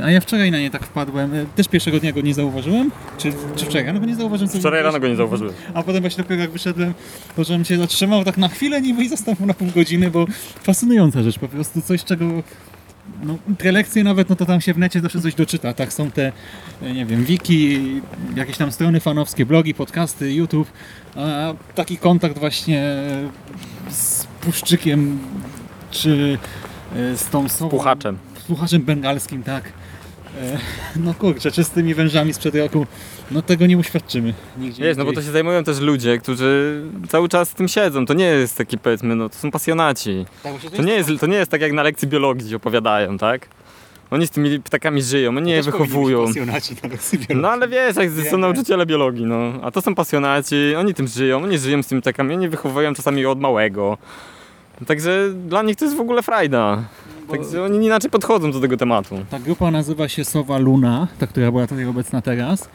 E, A ja wczoraj na nie tak wpadłem. E, Też pierwszego dnia go nie zauważyłem. Czy, czy wczoraj? No go nie zauważyłem. wczoraj rano go nie zauważyłem. A potem właśnie dopiero jak wyszedłem, to żebym się zatrzymał tak na chwilę niby i został na pół godziny, bo fascynująca rzecz, po prostu coś, czego no, prelekcje nawet, no to tam się w necie zawsze coś doczyta, tak, są te, e, nie wiem, wiki, jakieś tam strony fanowskie, blogi, podcasty, YouTube, a taki kontakt właśnie z Puszczykiem, czy e, z tą Puchaczem. słuchaczem bengalskim, tak. E, No kurczę, czy z tymi wężami sprzed roku, no tego nie uświadczymy nigdzie. Wiesz, no bo to się zajmują też ludzie, którzy cały czas z tym siedzą. To nie jest taki powiedzmy, no to są pasjonaci. Tak, właśnie To nie jest, to nie jest tak jak na lekcji biologii opowiadają, tak? Oni z tymi ptakami żyją, oni je Też powinni wychowują. pasjonaci. No ale wiesz, jak są nauczyciele biologii, no. A to są pasjonaci, oni tym żyją, oni żyją z tymi ptakami, oni wychowują czasami od małego. Także dla nich to jest w ogóle frajda. Także oni inaczej podchodzą do tego tematu. Ta grupa nazywa się Sowa Luna, ta, która była tutaj obecna teraz.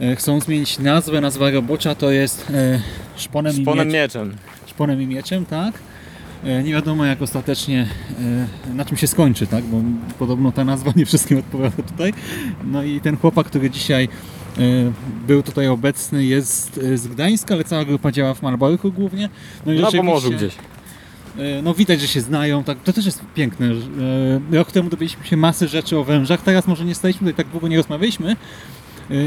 E, Chcą zmienić nazwę, nazwa robocza to jest e, Szponem, Szponem i, miecz, mieczem. Szponem i Mieczem, tak? E, Nie wiadomo jak ostatecznie, e, na czym się skończy, tak? Bo podobno ta nazwa nie wszystkim odpowiada tutaj. No i ten chłopak, który dzisiaj e, był tutaj obecny jest z Gdańska, ale cała grupa działa w Malborku głównie. No i Na Pomorzu gdzieś. No widać, że się znają, tak, to też jest piękne. Rok temu dowiedzieliśmy się masy rzeczy o wężach, teraz może nie staliśmy tutaj, tak długo nie rozmawialiśmy,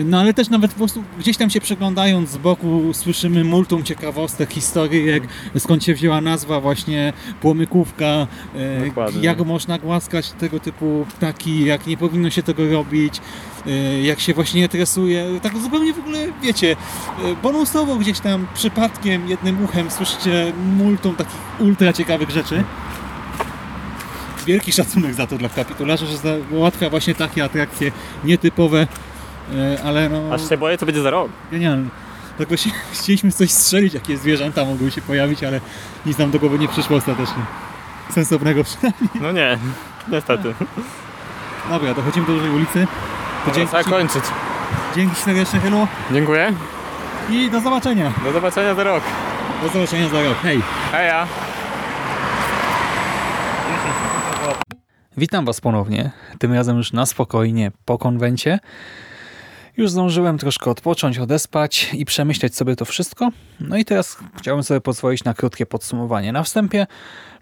no ale też nawet po prostu gdzieś tam się przeglądając z boku słyszymy multum ciekawostek, historyjek, skąd się wzięła nazwa właśnie płomykówka, e, Dokładnie. jak można głaskać tego typu ptaki, jak nie powinno się tego robić, e, jak się właśnie nie tresuje, tak zupełnie w ogóle, wiecie, e, bonusowo gdzieś tam przypadkiem, jednym uchem słyszycie multum takich ultra ciekawych rzeczy. Wielki szacunek za to dla kapitularza, że za- ułatwia właśnie takie atrakcje nietypowe, e, ale no Aż się boję, co będzie za rok. genialne. Tak właśnie chcieliśmy coś strzelić, jakie zwierzęta mogły się pojawić, ale nic nam do głowy nie przyszło ostatecznie. Sensownego przynajmniej. No nie, niestety. Dobra, dochodzimy do dużej ulicy. To Dzięki. Trzeba dzięki, kończyć. dzięki serdecznie, Helu Dziękuję. i do zobaczenia. Do zobaczenia za rok. Do zobaczenia za rok. Hej! Heja. Witam Was ponownie, tym razem już na spokojnie po konwencie. Już zdążyłem troszkę odpocząć, odespać i przemyśleć sobie to wszystko. No i teraz chciałbym sobie pozwolić na krótkie podsumowanie. Na wstępie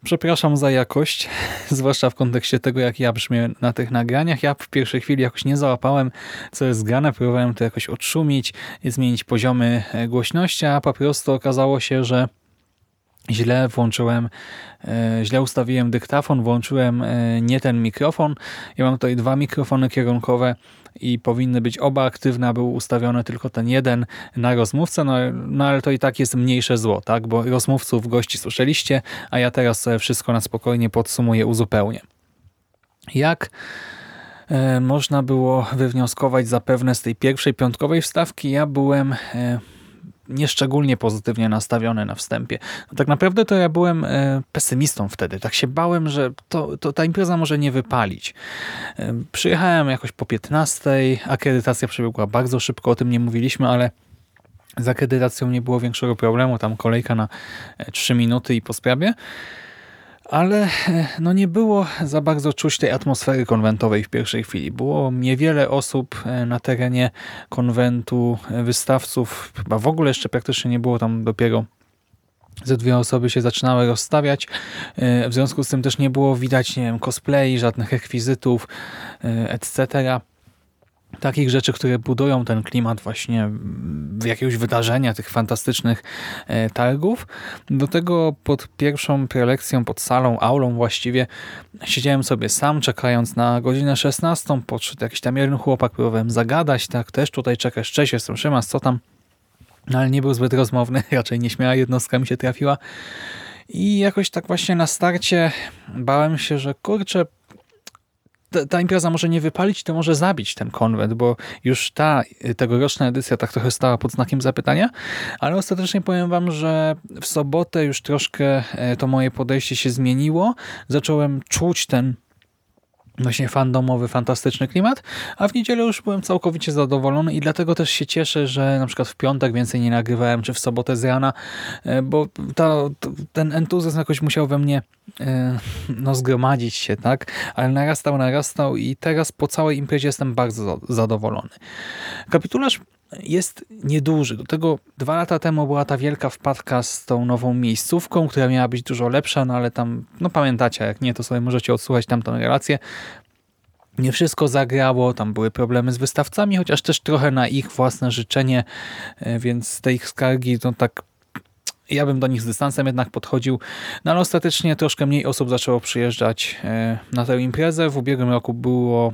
przepraszam za jakość, zwłaszcza w kontekście tego, jak ja brzmię na tych nagraniach. Ja w pierwszej chwili jakoś nie załapałem, co jest grane. Próbowałem to jakoś odszumić, zmienić poziomy e, głośności, a po prostu okazało się, że źle włączyłem, e, źle ustawiłem dyktafon, włączyłem e, nie ten mikrofon. Ja mam tutaj dwa mikrofony kierunkowe i powinny być oba aktywne, a był ustawiony tylko ten jeden na rozmówcę, no, no ale to i tak jest mniejsze zło, tak? bo rozmówców gości słyszeliście, a ja teraz sobie wszystko na spokojnie podsumuję, uzupełnię. Jak e, można było wywnioskować zapewne z tej pierwszej piątkowej wstawki, ja byłem e, nieszczególnie pozytywnie nastawiony na wstępie. No tak naprawdę to ja byłem e, pesymistą wtedy. Tak się bałem, że to, to ta impreza może nie wypalić. E, przyjechałem jakoś po 15. Akredytacja przebiegła bardzo szybko, o tym nie mówiliśmy, ale z akredytacją nie było większego problemu. Tam kolejka na 3 minuty i po sprawie ale no nie było za bardzo czuć tej atmosfery konwentowej w pierwszej chwili. Było niewiele osób na terenie konwentu, wystawców, chyba w ogóle jeszcze praktycznie nie było tam dopiero ze dwie osoby się zaczynały rozstawiać. W związku z tym też nie było widać nie wiem, cosplay, żadnych rekwizytów, etc takich rzeczy, które budują ten klimat właśnie jakiegoś wydarzenia, tych fantastycznych e, targów. Do tego pod pierwszą prelekcją, pod salą, aulą właściwie siedziałem sobie sam, czekając na godzinę 16, podszedł jakiś tam jeden chłopak, próbowałem zagadać, tak, też tutaj czekasz, cześć, jestem Szymas, co tam? No ale nie był zbyt rozmowny, raczej nieśmiała jednostka mi się trafiła. I jakoś tak właśnie na starcie bałem się, że kurczę, ta impreza może nie wypalić, to może zabić ten konwent, bo już ta tegoroczna edycja tak trochę stała pod znakiem zapytania, ale ostatecznie powiem wam, że w sobotę już troszkę e, to moje podejście się zmieniło. Zacząłem czuć ten właśnie fandomowy, fantastyczny klimat, a w niedzielę już byłem całkowicie zadowolony i dlatego też się cieszę, że na przykład w piątek więcej nie nagrywałem, czy w sobotę z rana, e, bo ten entuzjazm jakoś musiał we mnie e, no, zgromadzić się, tak? Ale narastał, narastał i teraz po całej imprezie jestem bardzo zadowolony. Kapitularz jest nieduży. Do tego dwa lata temu była ta wielka wpadka z tą nową miejscówką, która miała być dużo lepsza, no ale tam, no pamiętacie, jak nie, to sobie możecie odsłuchać tamtą relację. Nie wszystko zagrało, tam były problemy z wystawcami, chociaż też trochę na ich własne życzenie, e, więc te ich skargi, no tak ja bym do nich z dystansem jednak podchodził, no ale ostatecznie troszkę mniej osób zaczęło przyjeżdżać e, na tę imprezę. W ubiegłym roku było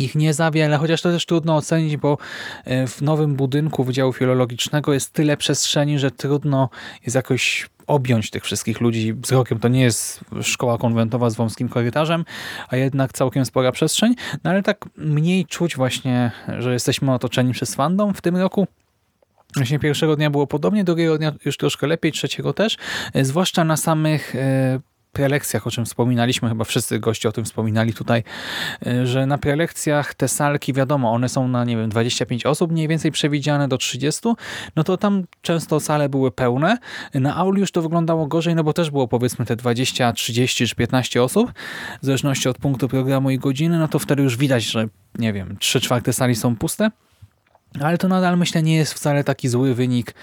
ich nie za wiele, chociaż to też trudno ocenić, bo e, w nowym budynku Wydziału Filologicznego jest tyle przestrzeni, że trudno jest jakoś objąć tych wszystkich ludzi wzrokiem. To nie jest szkoła konwentowa z wąskim korytarzem, a jednak całkiem spora przestrzeń. No ale tak mniej czuć właśnie, że jesteśmy otoczeni przez fandom w tym roku. Właśnie pierwszego dnia było podobnie, drugiego dnia już troszkę lepiej, trzeciego też. E, zwłaszcza na samych e, prelekcjach, o czym wspominaliśmy, chyba wszyscy goście o tym wspominali tutaj, y, że na prelekcjach te salki, wiadomo, one są na, nie wiem, 25 osób mniej więcej przewidziane do 30, no to tam często sale były pełne. Na auli już to wyglądało gorzej, no bo też było powiedzmy te 20, 30 czy 15 osób, w zależności od punktu programu i godziny, no to wtedy już widać, że nie wiem, 3 czwarte sali są puste. Ale to nadal myślę nie jest wcale taki zły wynik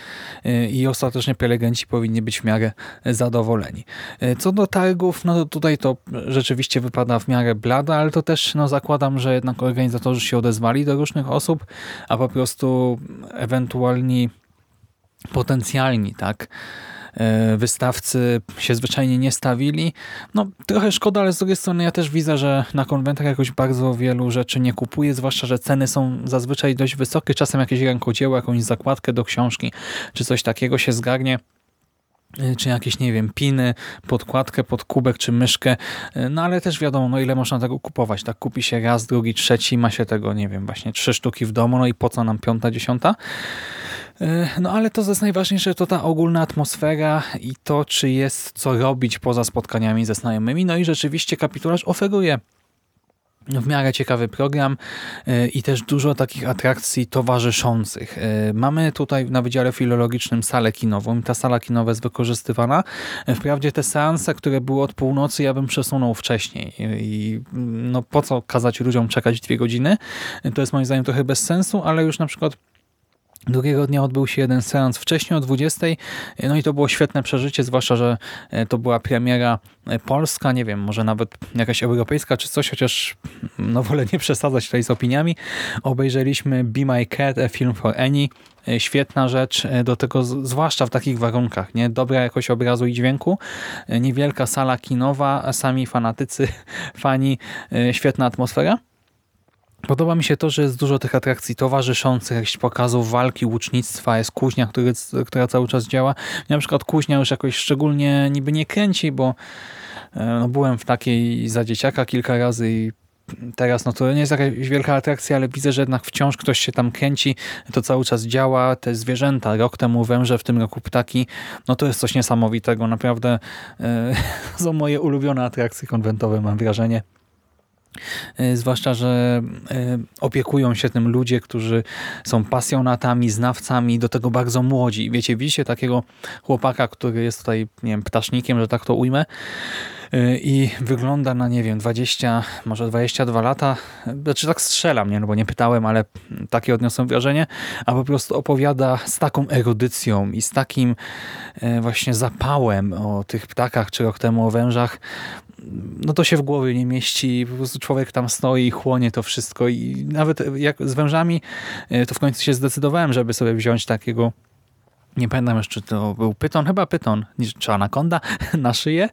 y, i ostatecznie prelegenci powinni być w miarę zadowoleni. Y, co do targów, no to tutaj to rzeczywiście wypada w miarę blada, ale to też no, zakładam, że jednak organizatorzy się odezwali do różnych osób, a po prostu ewentualni potencjalni, tak, wystawcy się zwyczajnie nie stawili. No trochę szkoda, ale z drugiej strony ja też widzę, że na konwentach jakoś bardzo wielu rzeczy nie kupuję, zwłaszcza, że ceny są zazwyczaj dość wysokie. Czasem jakieś rękodzieło, jakąś zakładkę do książki, czy coś takiego się zgarnie e, czy jakieś, nie wiem, piny, podkładkę pod kubek czy myszkę, e, no ale też wiadomo, no ile można tego kupować, tak kupi się raz, drugi, trzeci, ma się tego, nie wiem, właśnie trzy sztuki w domu, no i po co nam piąta, dziesiąta? E, no ale to, co jest najważniejsze, to ta ogólna atmosfera i to, czy jest co robić poza spotkaniami ze znajomymi. No i rzeczywiście kapitularz oferuje w miarę ciekawy program y, i też dużo takich atrakcji towarzyszących. Y, Mamy tutaj na Wydziale Filologicznym salę kinową. Ta sala kinowa jest wykorzystywana. Wprawdzie te seanse, które były od północy, ja bym przesunął wcześniej. I no po co kazać ludziom czekać dwie godziny? To jest moim zdaniem trochę bez sensu, ale już na przykład Drugiego dnia odbył się jeden seans wcześniej o 20. No i to było świetne przeżycie, zwłaszcza, że e, to była premiera e, polska, nie wiem, może nawet jakaś europejska czy coś, chociaż no wolę nie przesadzać tutaj z opiniami. Obejrzeliśmy Be My Cat, a Film for Any. E, Świetna rzecz, e, do tego zwłaszcza w takich warunkach, nie? Dobra jakość obrazu i dźwięku, e, niewielka sala kinowa, sami fanatycy, fani, e, świetna atmosfera. Podoba mi się to, że jest dużo tych atrakcji towarzyszących, jakichś pokazów walki, łucznictwa, jest kuźnia, który, która cały czas działa. Mnie na przykład kuźnia już jakoś szczególnie niby nie kręci, bo e, no, byłem w takiej za dzieciaka kilka razy i teraz no to nie jest jakaś wielka atrakcja, ale widzę, że jednak wciąż ktoś się tam kręci, to cały czas działa, te zwierzęta, rok temu węże, w tym roku ptaki, no to jest coś niesamowitego, naprawdę e, są moje ulubione atrakcje konwentowe, mam wrażenie. E, Zwłaszcza, że e, opiekują się tym ludzie, którzy są pasjonatami, znawcami, do tego bardzo młodzi. Wiecie, widzicie takiego chłopaka, który jest tutaj, nie wiem, ptasznikiem, że tak to ujmę, e, i wygląda na, nie wiem, 20, może 22 lata. Znaczy tak strzelam, nie? No bo nie pytałem, ale takie odniosłem wrażenie, a po prostu opowiada z taką erudycją i z takim właśnie zapałem o tych ptakach, czy rok temu o wężach, no to się w głowie nie mieści, po prostu człowiek tam stoi i chłonie to wszystko i nawet jak z wężami, e, to w końcu się zdecydowałem, żeby sobie wziąć takiego nie pamiętam jeszcze, to był pyton, chyba pyton, czy anakonda na szyję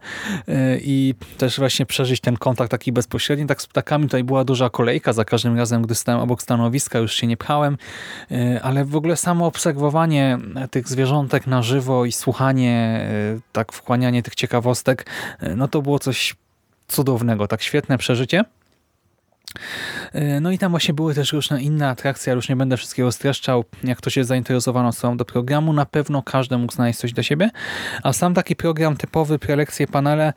e, i też właśnie przeżyć ten kontakt taki bezpośredni. Tak z ptakami tutaj była duża kolejka za każdym razem, gdy stałem obok stanowiska, już się nie pchałem, e, ale w ogóle samo obserwowanie tych zwierzątek na żywo i słuchanie, e, tak wchłanianie tych ciekawostek, no to było coś cudownego, tak świetne przeżycie. E, No i tam właśnie były też różne inne atrakcje, ale już nie będę wszystkiego streszczał. Jak ktoś jest zainteresowany osobą do programu, na pewno każdy mógł znaleźć coś dla siebie. A sam taki program typowy, prelekcje, panele,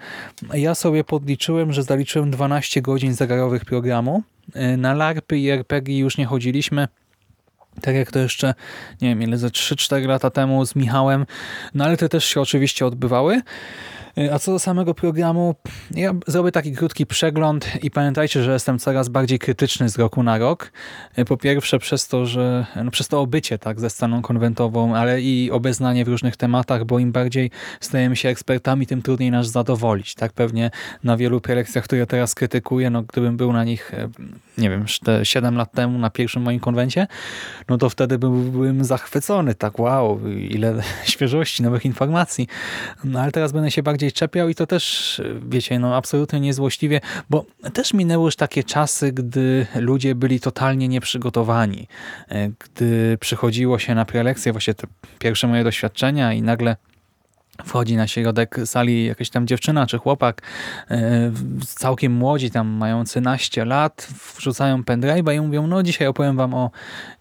ja sobie podliczyłem, że zaliczyłem 12 godzin zegarowych programu. E, Na LARPy i RPG już nie chodziliśmy. Tak jak to jeszcze, nie wiem, ile ze 3-4 lata temu z Michałem, no ale te też się oczywiście odbywały. Y, A co do samego programu, ja zrobię taki krótki przegląd i pamiętajcie, że jestem coraz bardziej krytyczny z roku na rok. Y, Po pierwsze przez to, że no przez to obycie tak ze sceną konwentową, ale i obeznanie w różnych tematach, bo im bardziej stajemy się ekspertami, tym trudniej nas zadowolić. Tak pewnie na wielu prelekcjach, które teraz krytykuję, no gdybym był na nich, e, nie wiem, te 7 lat temu na pierwszym moim konwencie, no to wtedy byłbym zachwycony. Tak wow, ile świeżości, nowych informacji. No ale teraz będę się bardziej czepiał i to też, wiecie, no absolutnie niezłośliwie, bo też minęły już takie czasy, gdy ludzie byli totalnie nieprzygotowani. E, Gdy przychodziło się na prelekcje, właśnie te pierwsze moje doświadczenia i nagle wchodzi na środek sali jakaś tam dziewczyna czy chłopak e, całkiem młodzi, tam mający naście lat, wrzucają pendrive'a i mówią, no dzisiaj opowiem wam o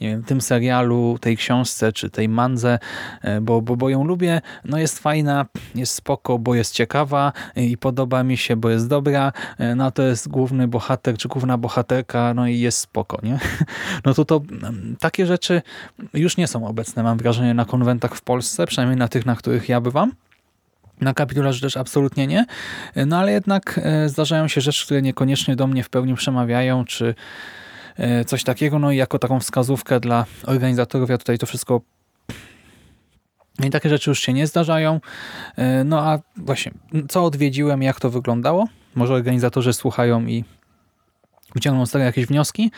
nie wiem, tym serialu, tej książce czy tej mandze, e, bo, bo, bo ją lubię, no jest fajna, jest spoko, bo jest ciekawa e, i podoba mi się, bo jest dobra, no to jest główny bohater czy główna bohaterka, no i jest spoko, nie? No to to mm, takie rzeczy już nie są obecne, mam wrażenie, na konwentach w Polsce, przynajmniej na tych, na których ja bywam. Na kapitularze też absolutnie nie, no ale jednak e, zdarzają się rzeczy, które niekoniecznie do mnie w pełni przemawiają, czy e, coś takiego, no i jako taką wskazówkę dla organizatorów ja tutaj to wszystko i takie rzeczy już się nie zdarzają. E, No a właśnie, co odwiedziłem, jak to wyglądało? Może organizatorzy słuchają i wyciągną z tego jakieś wnioski.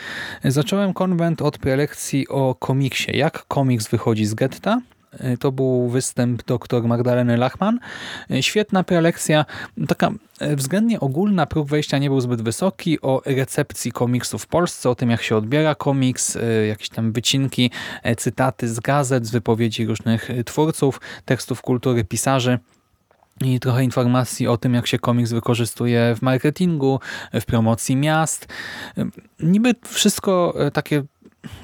Zacząłem konwent od prelekcji o komiksie. Jak komiks wychodzi z getta. E, To był występ dr Magdaleny Lachman. E, Świetna prelekcja, taka e, względnie ogólna, próg wejścia nie był zbyt wysoki, o recepcji komiksu w Polsce, o tym jak się odbiera komiks, jakieś tam wycinki, cytaty z gazet, z wypowiedzi różnych twórców, tekstów kultury, pisarzy i trochę informacji o tym, jak się komiks wykorzystuje w marketingu, w promocji miast. Niby wszystko takie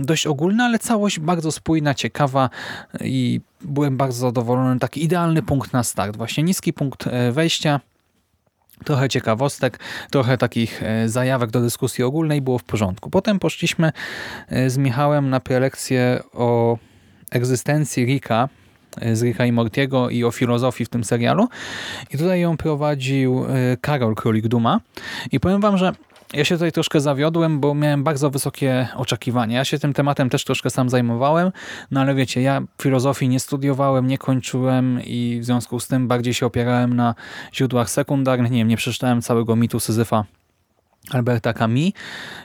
dość ogólne, ale całość bardzo spójna, ciekawa i byłem bardzo zadowolony. Taki idealny punkt na start. Właśnie niski punkt e, wejścia, Trochę ciekawostek, trochę takich e, zajawek do dyskusji ogólnej było w porządku. Potem poszliśmy e, z Michałem na prelekcję o egzystencji Rika, z Rika i Mortiego i o filozofii w tym serialu. I tutaj ją prowadził Karol Królik-Duma. I powiem wam, że ja się tutaj troszkę zawiodłem, bo miałem bardzo wysokie oczekiwania. Ja się tym tematem też troszkę sam zajmowałem, no ale wiecie, ja filozofii nie studiowałem, nie kończyłem i w związku z tym bardziej się opierałem na źródłach sekundarnych. Nie wiem, nie przeczytałem całego mitu Syzyfa Alberta Camus.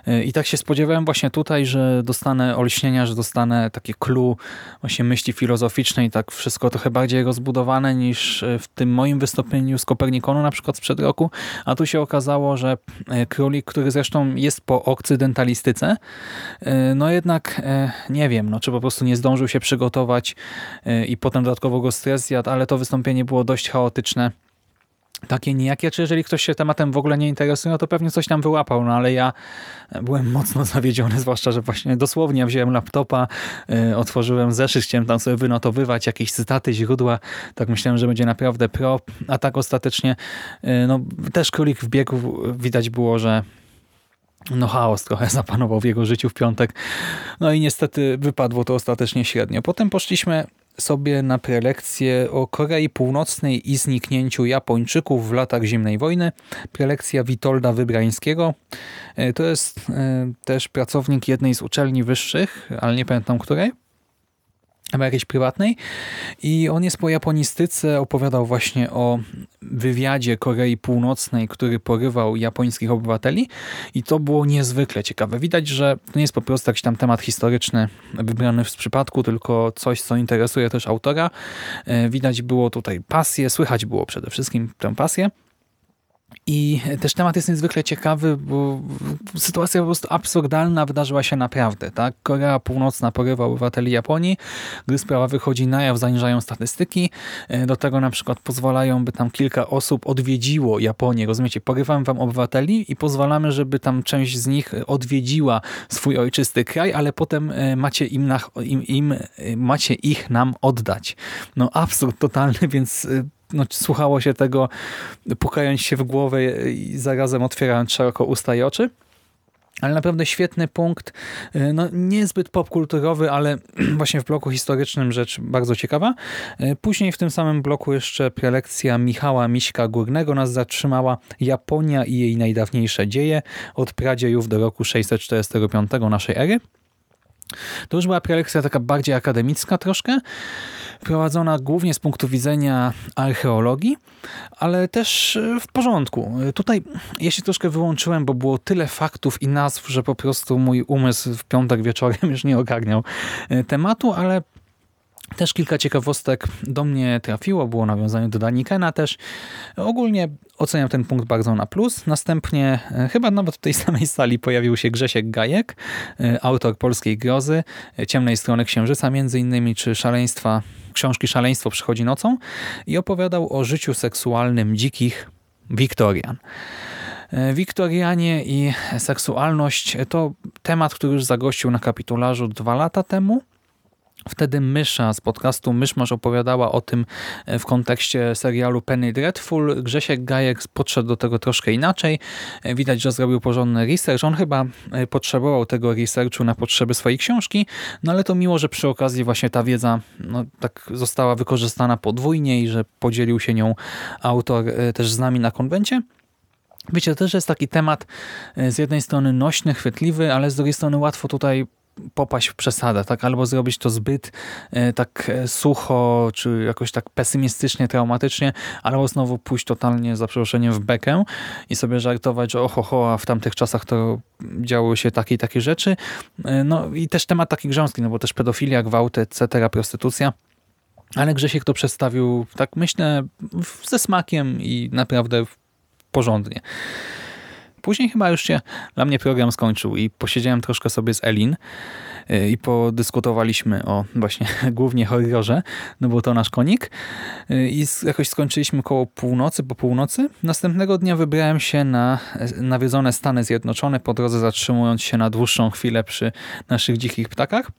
Y, i tak się spodziewałem właśnie tutaj, że dostanę olśnienia, że dostanę takie clue właśnie myśli filozoficznej. Tak wszystko trochę bardziej rozbudowane niż y, w tym moim wystąpieniu z Kopernikonu na przykład sprzed roku, a tu się okazało, że y, Królik, który zresztą jest po okcydentalistyce, no jednak nie wiem, no, czy po prostu nie zdążył się przygotować i potem dodatkowo go stres zjadł, ale to wystąpienie było dość chaotyczne takie nijakie, czy jeżeli ktoś się tematem w ogóle nie interesuje, no to pewnie coś tam wyłapał, no ale ja byłem mocno zawiedziony, zwłaszcza, że właśnie dosłownie wziąłem laptopa, yy, otworzyłem zeszyt, chciałem tam sobie wynotowywać jakieś cytaty, źródła, tak myślałem, że będzie naprawdę pro, a tak ostatecznie yy, no też królik wbiegł, widać było, że no chaos trochę zapanował w jego życiu w piątek. No i niestety wypadło to ostatecznie średnio. Potem poszliśmy sobie na prelekcję o Korei Północnej i zniknięciu Japończyków w latach zimnej wojny. Prelekcja Witolda Wybrańskiego. E, to jest e, też pracownik jednej z uczelni wyższych, ale nie pamiętam której jakiejś prywatnej i on jest po japonistyce, opowiadał właśnie o wywiadzie Korei Północnej, który porywał japońskich obywateli i to było niezwykle ciekawe. Widać, że to nie jest po prostu jakiś tam temat historyczny wybrany z przypadku, tylko coś, co interesuje też autora. E, widać było tutaj pasję, słychać było przede wszystkim tę pasję i też temat jest niezwykle ciekawy, bo sytuacja po prostu absurdalna wydarzyła się naprawdę. Tak? Korea Północna porywa obywateli Japonii, gdy sprawa wychodzi na jaw, zaniżają statystyki. E, do tego na przykład pozwalają, by tam kilka osób odwiedziło Japonię. Rozumiecie, porywamy wam obywateli i pozwalamy, żeby tam część z nich odwiedziła swój ojczysty kraj, ale potem e, macie im, na, im, im e, macie ich nam oddać. No absurd totalny, więc no, słuchało się tego, pukając się w głowę i zarazem otwierając szeroko usta i oczy. Ale naprawdę świetny punkt, y, no niezbyt popkulturowy, ale właśnie w bloku historycznym rzecz bardzo ciekawa. Y, później w tym samym bloku jeszcze prelekcja Michała Miśka Górnego nas zatrzymała Japonia i jej najdawniejsze dzieje od pradziejów do roku 645 naszej ery. To już była prelekcja taka bardziej akademicka troszkę, prowadzona głównie z punktu widzenia archeologii, ale też e, w porządku. Tutaj ja się troszkę wyłączyłem, bo było tyle faktów i nazw, że po prostu mój umysł w piątek wieczorem już nie ogarniał e, tematu, ale też kilka ciekawostek do mnie trafiło, było nawiązanie do Danikena też. Ogólnie oceniam ten punkt bardzo na plus. Następnie e, chyba nawet w tej samej sali pojawił się Grzesiek Gajek, e, autor polskiej grozy, e, ciemnej strony księżyca między innymi, czy szaleństwa, książki Szaleństwo przychodzi nocą i opowiadał o życiu seksualnym dzikich Wiktorian. Wiktorianie i seksualność to temat, który już zagościł na kapitularzu dwa lata temu. Wtedy Mysza z podcastu Myszmasz opowiadała o tym e, w kontekście serialu Penny Dreadful. Grzesiek Gajek podszedł do tego troszkę inaczej. E, widać, że zrobił porządny research. On chyba e, potrzebował tego researchu na potrzeby swojej książki, no ale to miło, że przy okazji właśnie ta wiedza no, tak została wykorzystana podwójnie i że podzielił się nią autor też z nami na konwencie. Wiecie, to też jest taki temat z jednej strony nośny, chwytliwy, ale z drugiej strony łatwo tutaj popaść w przesadę, tak? albo zrobić to zbyt e, tak e, sucho, czy jakoś tak pesymistycznie, traumatycznie, albo znowu pójść totalnie, za przeproszeniem, w bekę i sobie żartować, że oho, ho, a w tamtych czasach to działy się takie i takie rzeczy. E, no i też temat taki grząski, no bo też pedofilia, gwałty, etc., prostytucja. Ale Grzesiek to przedstawił, tak myślę, ze smakiem i naprawdę porządnie. Później chyba już się dla mnie program skończył i posiedziałem troszkę sobie z Elin y, i podyskutowaliśmy o właśnie głównie horrorze, no bo to nasz konik y, i jakoś skończyliśmy koło północy, po północy. Następnego dnia wybrałem się na nawiedzone Stany Zjednoczone, po drodze zatrzymując się na dłuższą chwilę przy naszych dzikich ptakach.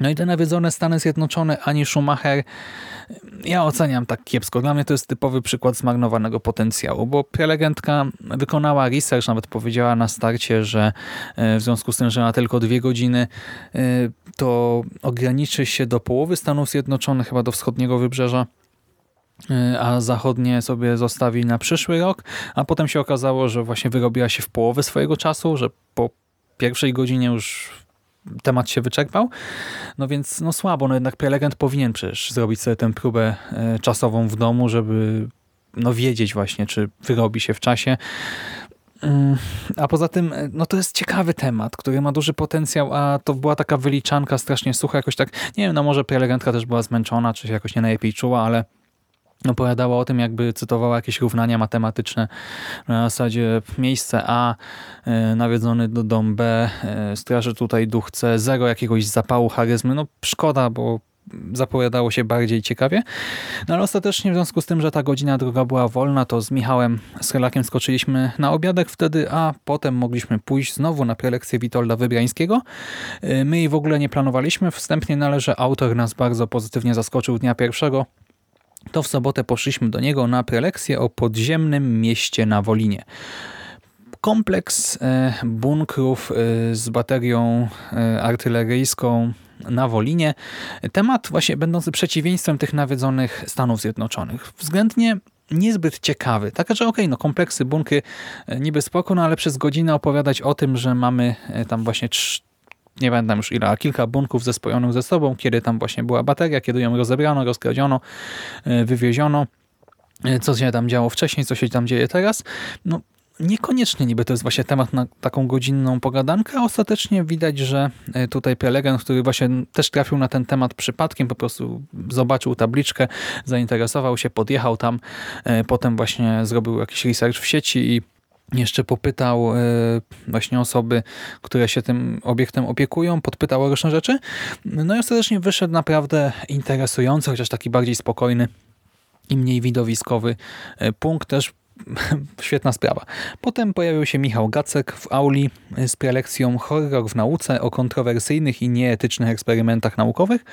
No i te nawiedzone Stany Zjednoczone, ani Schumacher, ja oceniam tak kiepsko. Dla mnie to jest typowy przykład zmarnowanego potencjału, bo prelegentka wykonała research, nawet powiedziała na starcie, że e, w związku z tym, że ma tylko dwie godziny, e, to ograniczy się do połowy Stanów Zjednoczonych, chyba do wschodniego wybrzeża e, a zachodnie sobie zostawi na przyszły rok, a potem się okazało, że właśnie wyrobiła się w połowie swojego czasu, że po pierwszej godzinie już temat się wyczerpał. No więc no słabo, no jednak prelegent powinien przecież zrobić sobie tę próbę e, czasową w domu, żeby no wiedzieć właśnie, czy wyrobi się w czasie. Mm, A poza tym, e, no to jest ciekawy temat, który ma duży potencjał, a to była taka wyliczanka strasznie sucha, jakoś tak, nie wiem, no może prelegentka też była zmęczona, czy się jakoś nie najlepiej czuła, ale opowiadała o tym, jakby cytowała jakieś równania matematyczne na zasadzie miejsce A, e, nawiedzony do dom B, e, straży tutaj duch C, zero jakiegoś zapału charyzmy. No szkoda, bo zapowiadało się bardziej ciekawie. No ale ostatecznie w związku z tym, że ta godzina druga była wolna, to z Michałem z Relakiem skoczyliśmy na obiadek wtedy, a potem mogliśmy pójść znowu na prelekcję Witolda Wybrańskiego. E, My jej w ogóle nie planowaliśmy. Wstępnie należy autor nas bardzo pozytywnie zaskoczył dnia pierwszego to w sobotę poszliśmy do niego na prelekcję o podziemnym mieście na Wolinie. Kompleks e, bunkrów e, z baterią e, artyleryjską na Wolinie. Temat właśnie będący przeciwieństwem tych nawiedzonych Stanów Zjednoczonych. Względnie niezbyt ciekawy. Taka, że okej, no kompleksy, bunkry niby spoko, no ale przez godzinę opowiadać o tym, że mamy tam właśnie nie pamiętam już ile, a kilka bunków zespojonych ze sobą, kiedy tam właśnie była bateria, kiedy ją rozebrano, rozkradziono, e, wywieziono, e, co się tam działo wcześniej, co się tam dzieje teraz. No, niekoniecznie niby to jest właśnie temat na taką godzinną pogadankę, a ostatecznie widać, że e, tutaj prelegent, który właśnie też trafił na ten temat przypadkiem, po prostu zobaczył tabliczkę, zainteresował się, podjechał tam, potem właśnie zrobił jakiś research w sieci i jeszcze popytał e, właśnie osoby, które się tym obiektem opiekują, podpytał o różne rzeczy. No i ostatecznie wyszedł naprawdę interesujący, chociaż taki bardziej spokojny i mniej widowiskowy e, punkt też świetna sprawa. Potem pojawił się Michał Gacek w auli z prelekcją Horror w nauce o kontrowersyjnych i nieetycznych eksperymentach naukowych.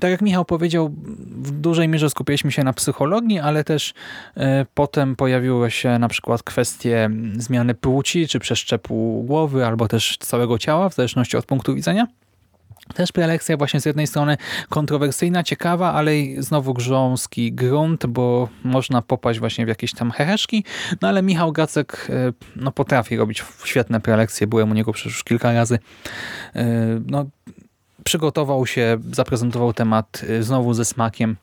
Tak jak Michał powiedział, w dużej mierze skupiliśmy się na psychologii, ale też e, potem pojawiły się na przykład kwestie zmiany płci, czy przeszczepu głowy, albo też całego ciała, w zależności od punktu widzenia. Też prelekcja właśnie z jednej strony kontrowersyjna, ciekawa, ale znowu grząski grunt, bo można popaść właśnie w jakieś tam heheszki, no ale Michał Gacek e, no, potrafi robić świetne prelekcje, byłem u niego przecież już kilka razy. E, no, przygotował się, zaprezentował temat y, znowu ze smakiem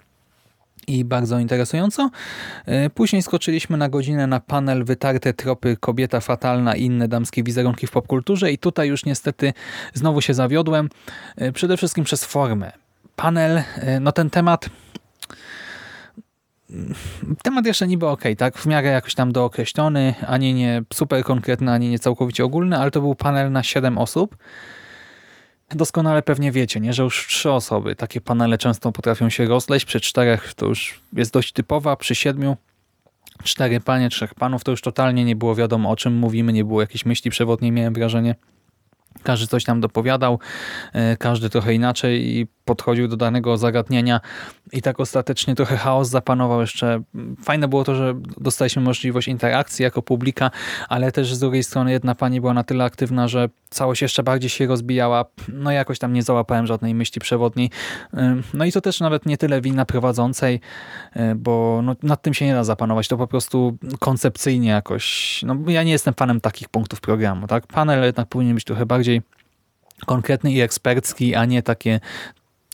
i bardzo interesująco. Y, Później skoczyliśmy na godzinę na panel Wytarte tropy kobieta fatalna i inne damskie wizerunki w popkulturze i tutaj już niestety znowu się zawiodłem. Y, Przede wszystkim przez formę. Panel, no ten temat temat jeszcze niby ok, tak? W miarę jakoś tam dookreślony, ani nie super konkretny, ani nie całkowicie ogólny, ale to był panel na 7 osób. Doskonale pewnie wiecie, nie, że już trzy osoby, takie panele często potrafią się rozleść, przy czterech to już jest dość typowa, przy siedmiu cztery panie, trzech panów. To już totalnie nie było wiadomo o czym mówimy, nie było jakiejś myśli przewodniej, miałem wrażenie. Każdy coś tam dopowiadał, e, każdy trochę inaczej i podchodził do danego zagadnienia i tak ostatecznie trochę chaos zapanował. Jeszcze fajne było to, że dostaliśmy możliwość interakcji jako publika, ale też z drugiej strony jedna pani była na tyle aktywna, że całość jeszcze bardziej się rozbijała. No jakoś tam nie załapałem żadnej myśli przewodniej. No i to też nawet nie tyle wina prowadzącej, bo no, nad tym się nie da zapanować. To po prostu koncepcyjnie jakoś... No ja nie jestem fanem takich punktów programu. tak Panel jednak powinien być trochę bardziej konkretny i ekspercki, a nie takie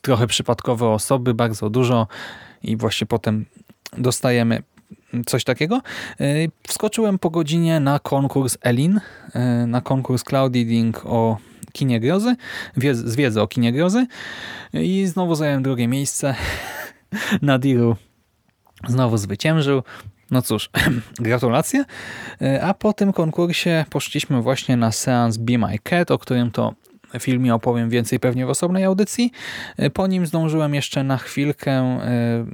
trochę przypadkowe osoby, bardzo dużo i właśnie potem dostajemy coś takiego. Wskoczyłem po godzinie na konkurs Elin, na konkurs Cloud Reading o kinie grozy, z wiedzy o kinie grozy i znowu zająłem drugie miejsce. Nadiru znowu zwyciężył. No cóż, gratulacje. A po tym konkursie poszliśmy właśnie na seans Be My Cat, o którym to filmie opowiem więcej pewnie w osobnej audycji. Po nim zdążyłem jeszcze na chwilkę,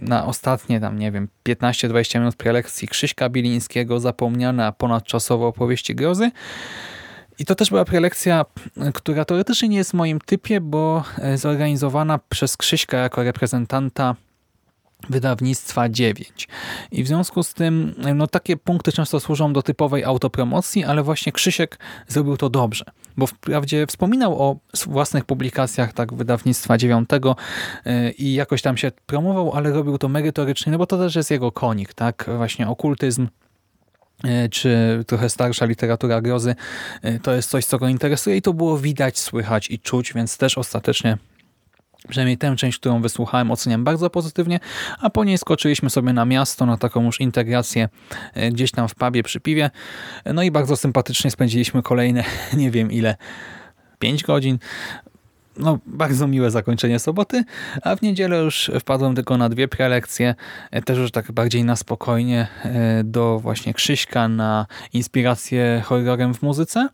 na ostatnie tam, nie wiem, 15-20 minut prelekcji Krzyśka Bilińskiego, zapomniane, a ponadczasowe opowieści grozy. I to też była prelekcja, która teoretycznie nie jest w moim typie, bo e, zorganizowana przez Krzyśka jako reprezentanta wydawnictwa 9. I w związku z tym no, takie punkty często służą do typowej autopromocji, ale właśnie Krzysiek zrobił to dobrze, bo wprawdzie wspominał o własnych publikacjach tak wydawnictwa 9 yy, i jakoś tam się promował, ale robił to merytorycznie, no bo to też jest jego konik, tak? Właśnie okultyzm, yy, czy trochę starsza literatura grozy, yy, to jest coś, co go interesuje i to było widać, słychać i czuć, więc też ostatecznie Przynajmniej tę część, którą wysłuchałem, oceniam bardzo pozytywnie, a po niej skoczyliśmy sobie na miasto, na taką już integrację e, gdzieś tam w pubie przy piwie. No i bardzo sympatycznie spędziliśmy kolejne, nie wiem ile, 5 godzin. No, bardzo miłe zakończenie soboty, a w niedzielę już wpadłem tylko na dwie prelekcje, e, też już tak bardziej na spokojnie e, do właśnie Krzyśka na inspirację horrorem w muzyce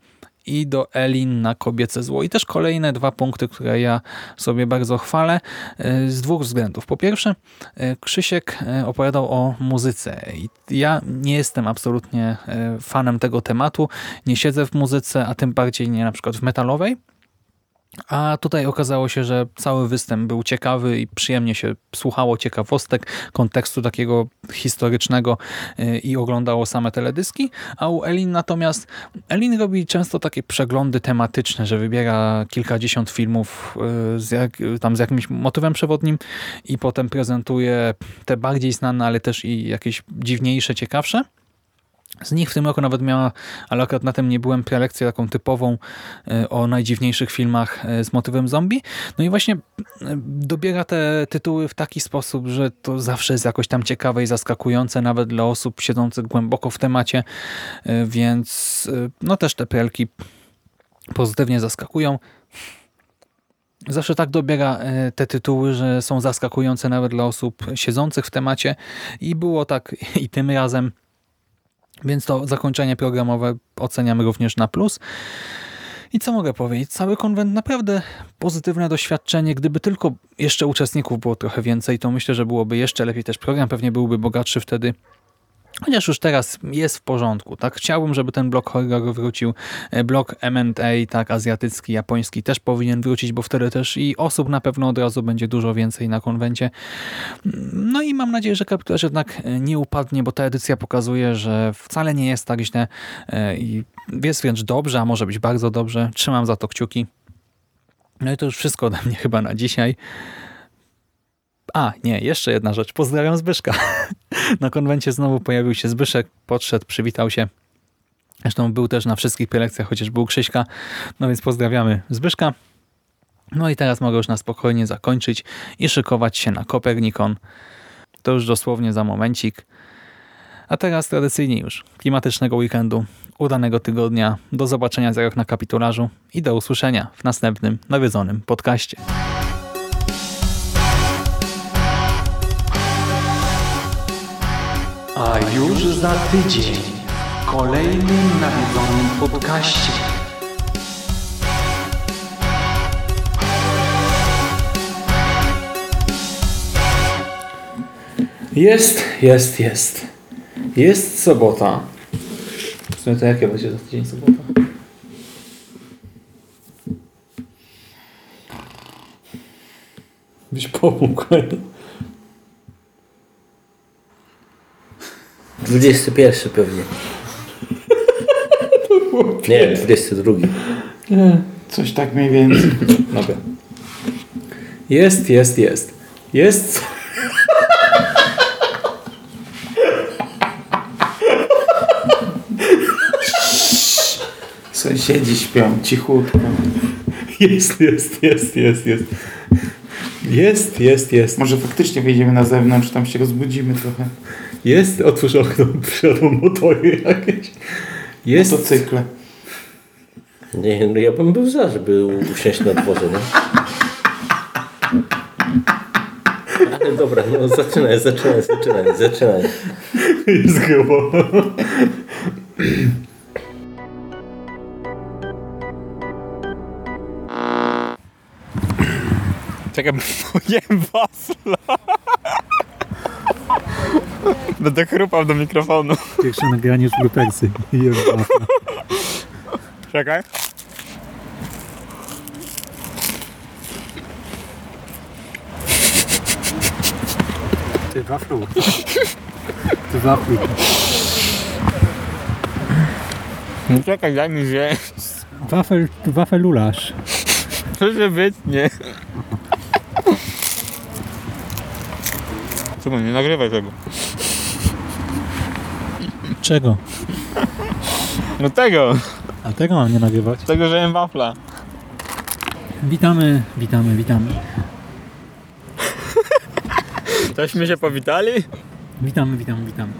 i do Elin na kobiece zło. I też kolejne dwa punkty, które ja sobie bardzo chwalę e, z dwóch względów. Po pierwsze, e, Krzysiek e, opowiadał o muzyce. Ja nie jestem absolutnie fanem tego tematu. Nie siedzę w muzyce, a tym bardziej nie na przykład w metalowej. A tutaj okazało się, że cały występ był ciekawy i przyjemnie się słuchało ciekawostek, kontekstu takiego historycznego y, i oglądało same teledyski. A u Elin natomiast, Elin robi często takie przeglądy tematyczne, że wybiera kilkadziesiąt filmów y, z, jak, tam z jakimś motywem przewodnim i potem prezentuje te bardziej znane, ale też i jakieś dziwniejsze, ciekawsze. Z nich w tym roku nawet miała, ale akurat na tym nie byłem, prelekcję taką typową e, o najdziwniejszych filmach e, z motywem zombie. No i właśnie e, dobiera te tytuły w taki sposób, że to zawsze jest jakoś tam ciekawe i zaskakujące, nawet dla osób siedzących głęboko w temacie, więc no też te prelki pozytywnie zaskakują. Zawsze tak dobiera te tytuły, że są zaskakujące nawet dla osób siedzących w temacie i było tak i tym razem. Więc to zakończenie programowe oceniam również na plus. I co mogę powiedzieć? Cały konwent naprawdę pozytywne doświadczenie. Gdyby tylko jeszcze uczestników było trochę więcej, to myślę, że byłoby jeszcze lepiej też program. Pewnie byłby bogatszy wtedy Chociaż już teraz jest w porządku, tak? Chciałbym, żeby ten blok horror wrócił. E, blok M&A, tak, azjatycki, japoński też powinien wrócić, bo wtedy też i osób na pewno od razu będzie dużo więcej na konwencie. No i mam nadzieję, że kapitularz jednak e, nie upadnie, bo ta edycja pokazuje, że wcale nie jest tak źle e, i jest wręcz dobrze, a może być bardzo dobrze. Trzymam za to kciuki. No i to już wszystko ode mnie chyba na dzisiaj. A, nie, jeszcze jedna rzecz. Pozdrawiam Zbyszka. Na konwencie znowu pojawił się Zbyszek, podszedł, przywitał się. Zresztą był też na wszystkich prelekcjach, chociaż był Krzyśka. No więc pozdrawiamy Zbyszka. No i teraz mogę już na spokojnie zakończyć i szykować się na Kopernikon. To już dosłownie za momencik. A teraz tradycyjnie już klimatycznego weekendu, udanego tygodnia, do zobaczenia za rok na kapitularzu i do usłyszenia w następnym nawiedzonym podcaście. Już za tydzień w kolejnym nawiedzonym podcaście. Jest, jest, jest. Jest sobota. W sumie to jakie będzie za tydzień sobota? Byś pomógł. 21 pewnie. Nie, 22. Coś tak mniej więcej. Dobra. Jest, jest, jest. Jest. Sąsiedzi śpią cichutko. Jest, jest, jest, jest, jest. Jest, jest, jest. Może faktycznie wyjdziemy na zewnątrz, tam się rozbudzimy trochę. Jest, otwórz okno, przyjadą motory jakieś. Jest. Motocykle. Nie, no ja bym był za, żeby usiąść na dworze, nie? Ale dobra, no zaczynaj, zaczynaj, zaczynaj, zaczynaj. Jest grubo. Czekaj, bo jem wafla. Będę chrupał do mikrofonu. Pierwsze nagranie. Jem wafla. Czekaj. Ty waflu. Ty waflu. No czekaj, daj mi wziąć. Wafel, wafelulasz. Proszę być, nie. Czemu nie nagrywaj tego? Czego? No tego, A tego mam nie nagrywać. tego, że jem wafla. Witamy, witamy, witamy. Tośmy się powitali? Witamy, witamy, witamy.